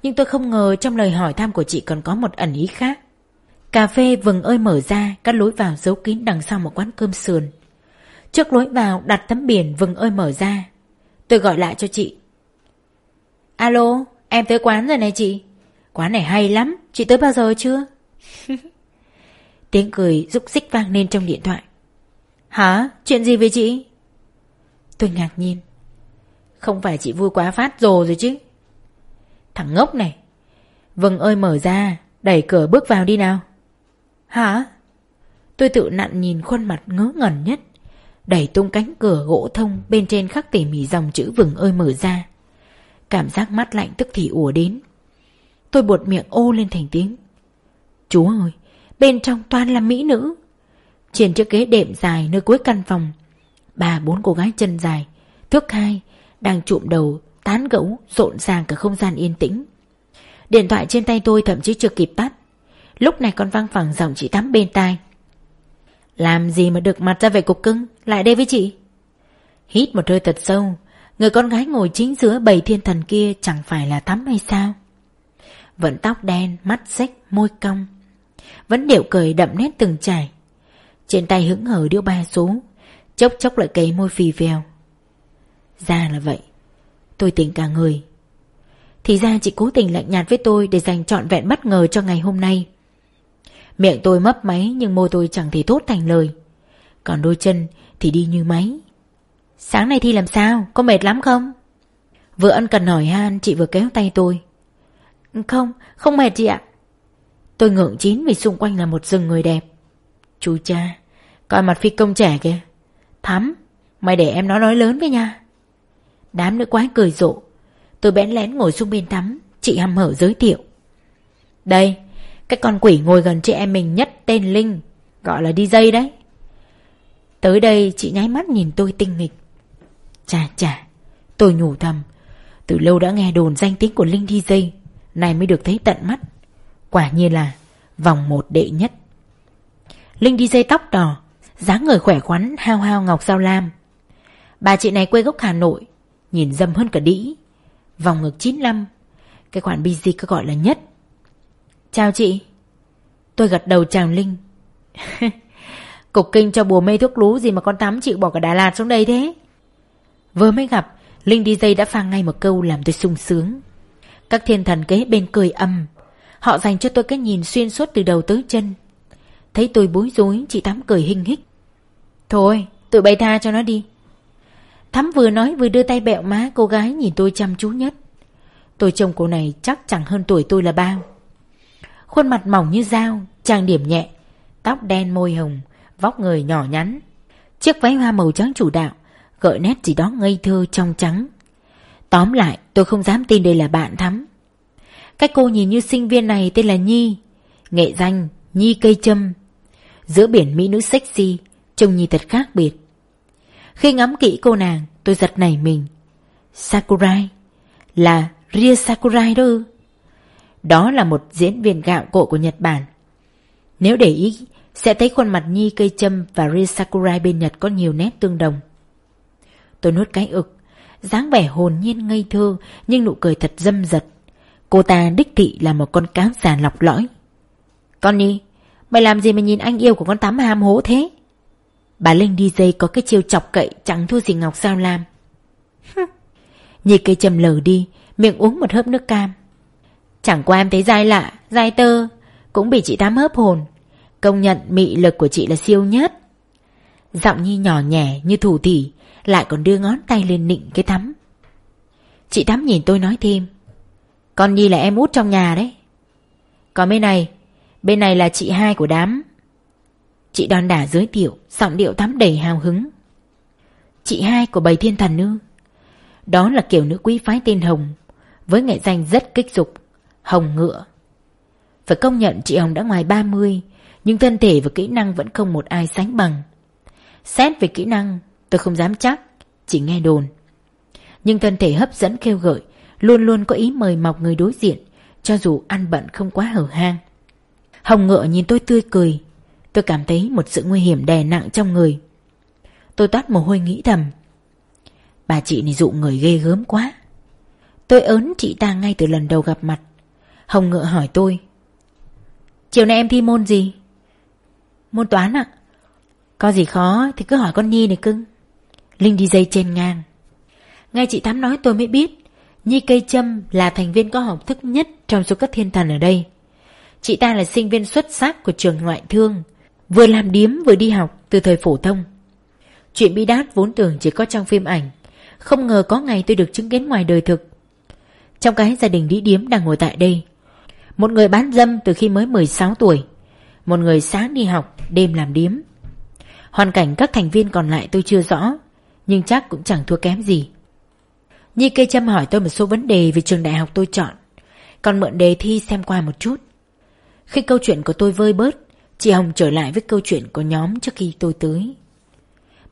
Nhưng tôi không ngờ trong lời hỏi thăm của chị còn có một ẩn ý khác. Cà phê vừng ơi mở ra Các lối vào giấu kín đằng sau một quán cơm sườn. Trước lối vào đặt tấm biển vừng ơi mở ra. Tôi gọi lại cho chị. Alo, em tới quán rồi này chị. Quán này hay lắm, Chị tới bao giờ chưa? [laughs] Tiếng cười rúc xích vang lên trong điện thoại. Hả? Chuyện gì với chị? Tôi ngạc nhiên. Không phải chị vui quá phát rồ rồi chứ. Thằng ngốc này. Vâng ơi mở ra, Đẩy cửa bước vào đi nào. Hả? Tôi tự nặn nhìn khuôn mặt ngớ ngẩn nhất. Đẩy tung cánh cửa gỗ thông Bên trên khắc tỉ mỉ dòng chữ vừng ơi mở ra. Cảm giác mát lạnh tức thì ùa đến. Tôi buột miệng ô lên thành tiếng. Chú ơi, Bên trong toàn là mỹ nữ. Trên chiếc ghế đệm dài nơi cuối căn phòng, Ba bốn cô gái chân dài, Thước hai, Đang trụm đầu, Tán gẫu, Rộn ràng cả không gian yên tĩnh. Điện thoại trên tay tôi thậm chí chưa kịp tắt. Lúc này còn vang phẳng giọng chị Tám bên tai. Làm gì mà được mặt ra về cục cưng? Lại đây với chị. Hít một hơi thật sâu. Người con gái ngồi chính giữa bầy thiên thần kia Chẳng phải là Tắm hay sao? Vẫn tóc đen, mắt rách, môi cong. Vẫn điệu cười đậm nét từng trải Trên tay hững hờ điếu ba số Chốc chốc lại cấy môi phì phèo. Ra là vậy. Tôi tỉnh cả người. Thì ra chị cố tình lạnh nhạt với tôi Để dành trọn vẹn bất ngờ cho ngày hôm nay. Miệng tôi mấp máy Nhưng môi tôi chẳng thể thốt thành lời. Còn đôi chân thì đi như máy. Sáng nay thi làm sao? Có mệt lắm không? Vừa ân cần hỏi han, chị vừa kéo tay tôi. Không không mệt chị ạ. Tôi ngượng chín vì xung quanh là một rừng người đẹp. Chú cha, Coi mặt phi công trẻ kìa. Thắm, Mày để em nó nói lớn với nha Đám nữ quái cười rộ. Tôi bẽn lén ngồi xuống bên tắm Chị hăm hở giới thiệu. Đây cái con quỷ ngồi gần chị em mình nhất tên Linh, Gọi là DJ đấy. Tới đây chị nháy mắt nhìn tôi tinh nghịch. Chà chà, Tôi nhủ thầm, Từ lâu đã nghe đồn danh tiếng của Linh DJ Này mới được thấy tận mắt. Quả nhiên là vòng một đệ nhất. Linh DJ tóc đỏ, dáng người khỏe khoắn, hao hao ngọc sao lam. Bà chị này quê gốc Hà Nội, Nhìn dâm hơn cả đĩ. Vòng ngực 95 Cái khoản busy cứ gọi là nhất. Chào chị. Tôi gật đầu chào Linh. [laughs] Cục kinh cho bùa mê thuốc lú gì mà con tắm chịu bỏ cả Đà Lạt xuống đây thế? Vừa mới gặp, Linh DJ đã phang ngay một câu làm tôi sung sướng. Các thiên thần kế bên cười âm. Họ dành cho tôi cái nhìn xuyên suốt từ đầu tới chân. Thấy tôi bối rối, Chị Tám cười hinh hích. Thôi, tự bày tha cho nó đi. Thắm vừa nói vừa đưa tay bẹo má cô gái nhìn tôi chăm chú nhất. Tôi trông cô này chắc chẳng hơn tuổi tôi là bao. Khuôn mặt mỏng như dao, Trang điểm nhẹ, Tóc đen môi hồng, Vóc người nhỏ nhắn. Chiếc váy hoa màu trắng chủ đạo, Gợi nét gì đó ngây thơ trong trắng. Tóm lại, tôi không dám tin đây là bạn Thắm. Cách cô nhìn như sinh viên này tên là Nhi, Nghệ danh Nhi cây châm. Giữa biển mỹ nữ sexy, Trông Nhi thật khác biệt. Khi ngắm kỹ cô nàng, tôi giật nảy mình. Sakurai, Là Ria Sakurai đó ư? Đó là một diễn viên gạo cội của Nhật Bản. Nếu để ý, Sẽ thấy khuôn mặt Nhi cây châm Và Ri Sakurai bên Nhật có nhiều nét tương đồng. Tôi nuốt cái ực, dáng vẻ hồn nhiên ngây thơ Nhưng nụ cười thật dâm dật. Cô ta đích thị là một con cáo già lọc lõi. Con Nhi, Mày làm gì mà nhìn anh yêu của con tắm ham hố thế? Bà Linh DJ có cái chiêu chọc cậy Chẳng thua gì Ngọc Sao Lam. [laughs] Nhi cây chầm lờ đi, Miệng uống một hớp nước cam. Chẳng qua em thấy dai lạ, Dai tơ, Cũng bị chị Tám hớp hồn. Công nhận mị lực của chị là siêu nhất. Giọng Nhi nhỏ nhẹ như thủ thỉ Lại còn đưa ngón tay lên nịnh cái Thắm Chị Thắm nhìn tôi nói thêm, Con Nhi là em út trong nhà đấy. Còn bên này Bên này là chị hai của đám. Chị đòn đả giới thiệu, Giọng điệu Thắm đầy hào hứng. Chị hai của bầy thiên thần nương Đó là kiểu nữ quý phái tên Hồng, Với nghệ danh rất kích dục. Hồng ngựa. Phải công nhận chị Hồng đã ngoài 30 Nhưng thân thể và kỹ năng vẫn không một ai sánh bằng. Xét về kỹ năng, Tôi không dám chắc, Chỉ nghe đồn. Nhưng thân thể hấp dẫn kêu gợi, Luôn luôn có ý mời mọc người đối diện, Cho dù ăn bận không quá hở hang. Hồng ngựa nhìn tôi tươi cười, Tôi cảm thấy một sự nguy hiểm đè nặng trong người. Tôi toát mồ hôi nghĩ thầm, Bà chị này dụ người ghê gớm quá. Tôi ớn chị ta ngay từ lần đầu gặp mặt. Hồng ngựa hỏi tôi. Chiều nay em thi môn gì? Môn toán ạ. Có gì khó thì cứ hỏi con Nhi này cưng. Linh đi dây trên ngang. Nghe chị Tám nói tôi mới biết, Nhi cây châm là thành viên có học thức nhất Trong số các thiên thần ở đây. Chị ta là sinh viên xuất sắc của trường ngoại thương, Vừa làm điếm vừa đi học Từ thời phổ thông. Chuyện bi đát vốn tưởng chỉ có trong phim ảnh, Không ngờ có ngày tôi được chứng kiến ngoài đời thực. Trong cái gia đình đĩ điếm đang ngồi tại đây một người bán dâm từ khi mới 16 tuổi. Một người sáng đi học, Đêm làm điếm. Hoàn cảnh các thành viên còn lại tôi chưa rõ, Nhưng chắc cũng chẳng thua kém gì. Nhi cây châm hỏi tôi một số vấn đề Về trường đại học tôi chọn, Còn mượn đề thi xem qua một chút. Khi câu chuyện của tôi vơi bớt, Chị Hồng trở lại với câu chuyện của nhóm trước khi tôi tới.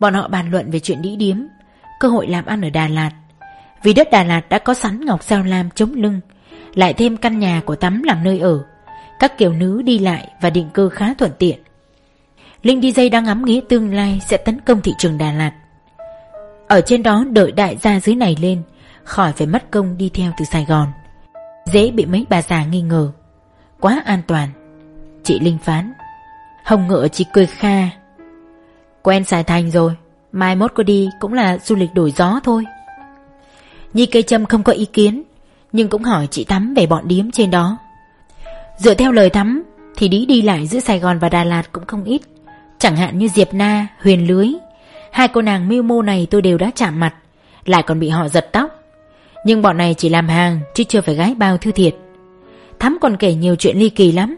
Bọn họ bàn luận về chuyện đĩ điếm, Cơ hội làm ăn ở Đà Lạt. Vì đất Đà Lạt đã có sẵn ngọc Giao lam chống lưng lại thêm căn nhà của Tắm làm nơi ở. Các kiểu nữ đi lại và định cư khá thuận tiện. Linh DJ đang ngắm nghĩ tương lai sẽ tấn công thị trường Đà Lạt. Ở trên đó đợi đại gia dưới này lên, Khỏi phải mất công đi theo từ Sài Gòn. Dễ bị mấy bà già nghi ngờ. Quá an toàn, Chị Linh phán. Hồng ngựa chỉ cười kha. Quen sài thành rồi, Mai mốt có đi cũng là du lịch đổi gió thôi. Nhi cây châm không có ý kiến. Nhưng cũng hỏi chị Thắm về bọn điếm trên đó. Dựa theo lời Thắm Thì đi đi lại giữa Sài Gòn và Đà Lạt cũng không ít. Chẳng hạn như Diệp Na, Huyền Lưới. Hai cô nàng mưu mô này tôi đều đã chạm mặt Lại còn bị họ giật tóc. Nhưng bọn này chỉ làm hàng Chứ chưa phải gái bao thư thiệt. Thắm còn kể nhiều chuyện ly kỳ lắm.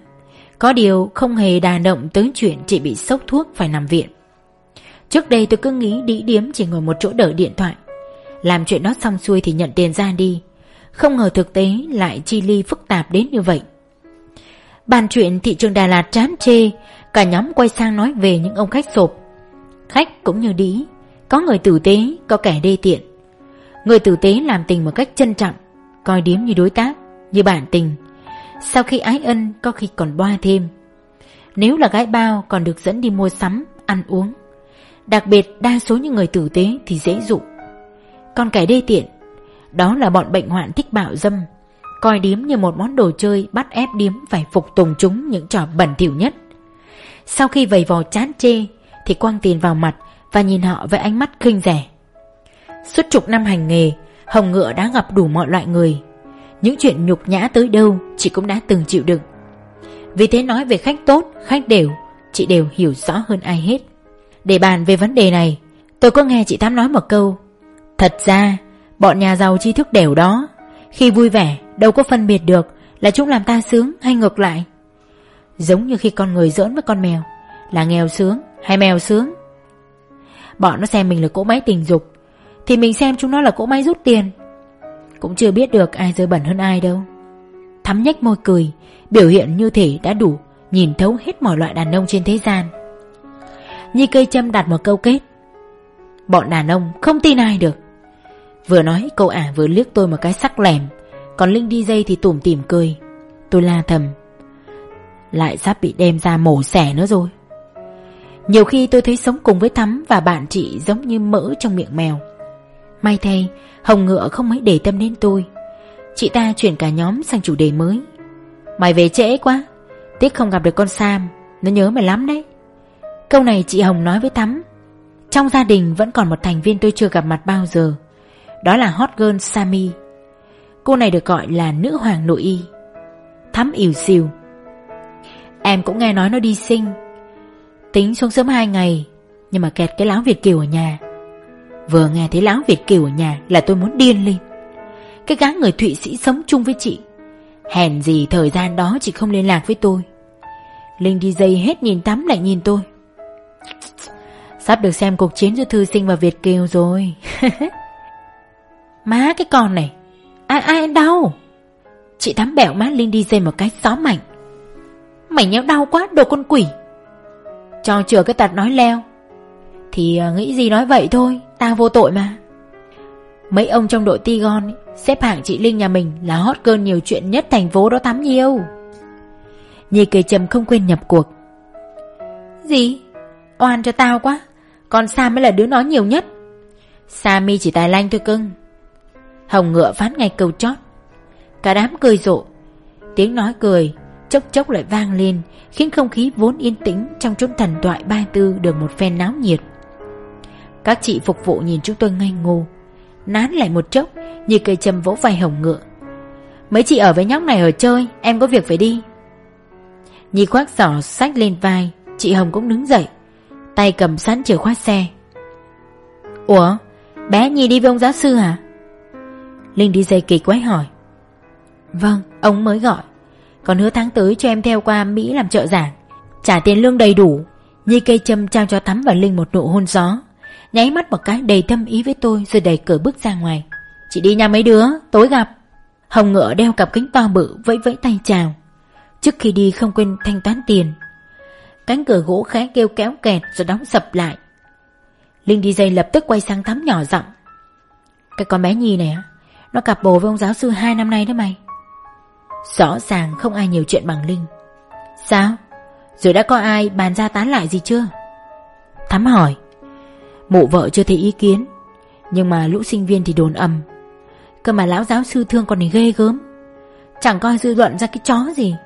Có điều không hề đà động tới chuyện chị bị sốc thuốc phải nằm viện. Trước đây tôi cứ nghĩ đĩ điếm chỉ ngồi một chỗ đợi điện thoại. Làm chuyện đó xong xuôi thì nhận tiền ra đi. Không ngờ thực tế lại chi ly phức tạp đến như vậy. Bàn chuyện thị trường Đà Lạt chán chê Cả nhóm quay sang nói về những ông khách sộp. Khách cũng như đĩ Có người tử tế, có kẻ đê tiện. Người tử tế làm tình một cách trân trọng Coi điếm như đối tác, như bản tình. Sau khi ái ân có khi còn boa thêm. Nếu là gái bao còn được dẫn đi mua sắm, ăn uống. Đặc biệt đa số những người tử tế thì dễ dụ. Còn kẻ đê tiện đó là bọn bệnh hoạn thích bạo dâm. Coi điếm như một món đồ chơi Bắt ép điếm phải phục tùng chúng Những trò bẩn thỉu nhất. Sau khi vầy vò chán chê Thì quăng tiền vào mặt Và nhìn họ với ánh mắt khinh rẻ. Suốt chục năm hành nghề Hồng Ngựa đã gặp đủ mọi loại người. Những chuyện nhục nhã tới đâu Chị cũng đã từng chịu đựng. Vì thế nói về khách tốt, khách đều Chị đều hiểu rõ hơn ai hết. Để bàn về vấn đề này Tôi có nghe chị tám nói một câu Thật ra Bọn nhà giàu tri thức đều đó. Khi vui vẻ, đâu có phân biệt được Là chúng làm ta sướng hay ngược lại. Giống như khi con người giỡn với con mèo, Là nghèo sướng hay mèo sướng. Bọn nó xem mình là cỗ máy tình dục, Thì mình xem chúng nó là cỗ máy rút tiền. Cũng chưa biết được ai rơi bẩn hơn ai đâu. Thắm nhếch môi cười, Biểu hiện như thể đã đủ Nhìn thấu hết mọi loại đàn ông trên thế gian. Nhi cây châm đặt một câu kết. Bọn đàn ông không tin ai được. Vừa nói câu ả vừa liếc tôi một cái sắc lẻm. Còn Linh đi dây thì tủm tỉm cười. Tôi la thầm, Lại sắp bị đem ra mổ xẻ nữa rồi. Nhiều khi tôi thấy sống cùng với Thắm Và bạn chị giống như mỡ trong miệng mèo. May thay, Hồng Ngựa không mấy để tâm đến tôi. Chị ta chuyển cả nhóm sang chủ đề mới. Mày về trễ quá, Tiếc không gặp được con Sam, Nó nhớ mày lắm đấy. Câu này chị Hồng nói với Thắm. Trong gia đình vẫn còn một thành viên tôi chưa gặp mặt bao giờ. Đó là hot girl Sami Cô này được gọi là nữ hoàng nội y. Thắm ỉu xìu. Em cũng nghe nói nó đi sinh. Tính xuống sớm hai ngày, Nhưng mà kẹt cái lão Việt Kiều ở nhà. Vừa nghe thấy lão Việt Kiều ở nhà Là tôi muốn điên lên. Cái gái người Thụy Sĩ sống chung với chị. Hèn gì thời gian đó chị không liên lạc với tôi. Linh đi dây hết nhìn tắm lại nhìn tôi. Sắp được xem cuộc chiến giữa Thư Sinh và Việt Kiều rồi. [laughs] Má cái con này, Ai ai đau? Chị thắm bẻo má Linh đi dây một cái xó mạnh. Mày nhéo đau quá, đồ con quỷ. Cho chừa cái tật nói leo. Thì ờ, nghĩ gì nói vậy thôi ta vô tội mà. Mấy ông trong đội Tigon Xếp hạng chị Linh nhà mình là hot girl nhiều chuyện nhất thành phố đó tắm nhiều Nhi kề trầm không quên nhập cuộc. Gì? Oan cho tao quá, Còn Sam mới là đứa nói nhiều nhất. Sammy chỉ tài lanh thôi cưng. Hồng ngựa phán ngay câu chót. Cả đám cười rộ. Tiếng nói cười Chốc chốc lại vang lên, Khiến không khí vốn yên tĩnh Trong chốn thần thoại ba tư được một phen náo nhiệt. Các chị phục vụ nhìn chúng tôi ngây ngô, Nán lại một chốc Như cây châm vỗ vai hồng ngựa. Mấy chị ở với nhóc này ở chơi, Em có việc phải đi. Nhi khoác giỏ sách lên vai, Chị Hồng cũng đứng dậy, Tay cầm sẵn chìa khóa xe. Ủa, Bé Nhi đi với ông giáo sư hả? Linh đi dây kỳ quái hỏi. Vâng ông mới gọi. Còn hứa tháng tới cho em theo qua Mỹ làm trợ giảng. Trả tiền lương đầy đủ. Nhi cây châm trao cho Thắm và Linh một nụ hôn gió. Nháy mắt một cái đầy thâm ý với tôi Rồi đẩy cửa bước ra ngoài. Chị đi nhà mấy đứa, tối gặp. Hồng ngựa đeo cặp kính to bự vẫy vẫy tay chào. Trước khi đi không quên thanh toán tiền. Cánh cửa gỗ khẽ kêu kéo kẹt Rồi đóng sập lại. Linh đi dây lập tức quay sang Thắm nhỏ giọng. Cái con bé Nhi này á nó cặp bồ với ông giáo sư hai năm nay đó mày. Rõ ràng không ai nhiều chuyện bằng Linh. Sao? Rồi đã có ai bàn ra tán lại gì chưa? Thắm hỏi. Mụ vợ chưa thấy ý kiến. Nhưng mà lũ sinh viên thì đồn ầm. Cơ mà lão giáo sư thương con này ghê gớm. Chẳng coi dư luận ra cái chó gì.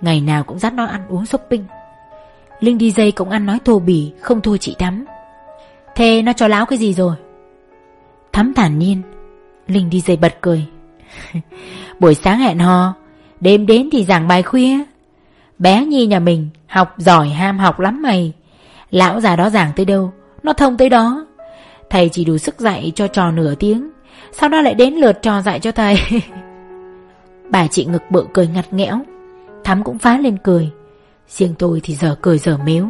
Ngày nào cũng dắt nó ăn uống shopping. Linh đi dây cũng ăn nói thô bỉ, Không thua chị Thắm. Thế nó cho lão cái gì rồi? Thắm thản nhiên. Linh đi dây bật cười. [laughs] Buổi sáng hẹn hò, Đêm đến thì giảng bài khuya. Bé Nhi nhà mình Học giỏi ham học lắm mày. Lão già đó giảng tới đâu, Nó thông tới đó. Thầy chỉ đủ sức dạy cho trò nửa tiếng, Sau đó lại đến lượt trò dạy cho thầy. [laughs] Bà chị ngực bự cười ngặt nghẽo, Thắm cũng phá lên cười. Riêng tôi thì giờ cười giờ mếu.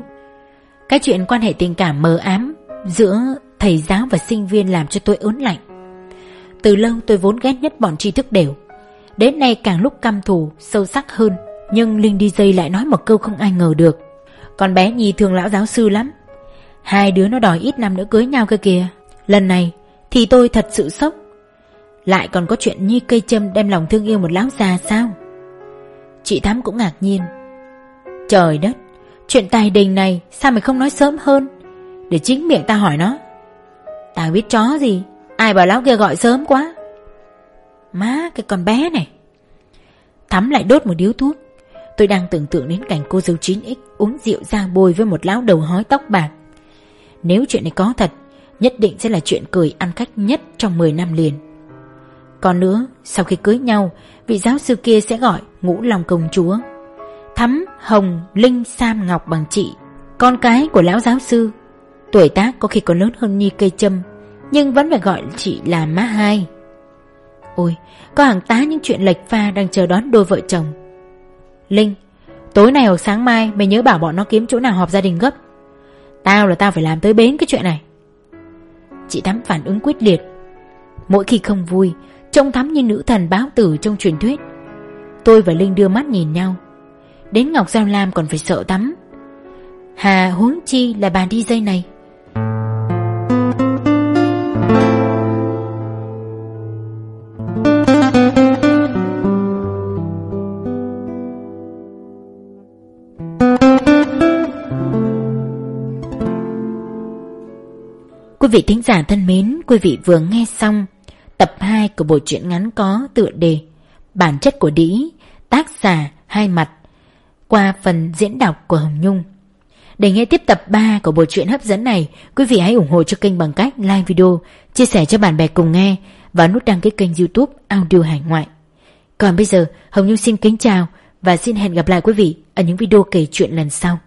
Cái chuyện quan hệ tình cảm mờ ám Giữa thầy giáo và sinh viên làm cho tôi ớn lạnh. Từ lâu tôi vốn ghét nhất bọn tri thức đều. Đến nay càng lúc căm thù, Sâu sắc hơn, Nhưng Linh đi dây lại nói một câu không ai ngờ được. Con bé Nhi thương lão giáo sư lắm. Hai đứa nó đòi ít năm nữa cưới nhau cơ kìa. Lần này, thì tôi thật sự sốc. Lại còn có chuyện Nhi cây châm đem lòng thương yêu một lão già sao? Chị Thắm cũng ngạc nhiên. Trời đất, Chuyện tài đình này sao mày không nói sớm hơn? Để chính miệng ta hỏi nó. Tao biết chó gì? Ai bảo lão kia gọi sớm quá? Má cái con bé này. Thắm lại đốt một điếu thuốc. Tôi đang tưởng tượng đến cảnh cô dâu 9X Uống rượu ra bôi với một lão đầu hói tóc bạc. Nếu chuyện này có thật Nhất định sẽ là chuyện cười ăn khách nhất trong 10 năm liền. Còn nữa Sau khi cưới nhau Vị giáo sư kia sẽ gọi ngũ lòng công chúa. Thắm, Hồng, Linh, Sam, Ngọc bằng chị. Con cái của lão giáo sư. Tuổi tác có khi còn lớn hơn Nhi cây châm. Nhưng vẫn phải gọi chị là má hai. Ôi, có hàng tá những chuyện lệch pha đang chờ đón đôi vợ chồng. Linh, tối nay hoặc sáng mai mày nhớ bảo bọn nó kiếm chỗ nào họp gia đình gấp. Tao là tao phải làm tới bến cái chuyện này. Chị Thắm phản ứng quyết liệt. Mỗi khi không vui Trông Thắm như nữ thần báo tử trong truyền thuyết. Tôi và Linh đưa mắt nhìn nhau. Đến Ngọc Giao Lam còn phải sợ tắm Hà huống chi là bà đi dây này. Quý vị thính giả thân mến, quý vị vừa nghe xong tập 2 của bộ truyện ngắn có tựa đề Bản chất của đĩ, tác giả hai mặt qua phần diễn đọc của Hồng Nhung. Để nghe tiếp tập 3 của bộ truyện hấp dẫn này, quý vị hãy ủng hộ cho kênh bằng cách like video, chia sẻ cho bạn bè cùng nghe và nút đăng ký kênh youtube Audio Hải Ngoại. Còn bây giờ, Hồng Nhung xin kính chào và xin hẹn gặp lại quý vị ở những video kể chuyện lần sau.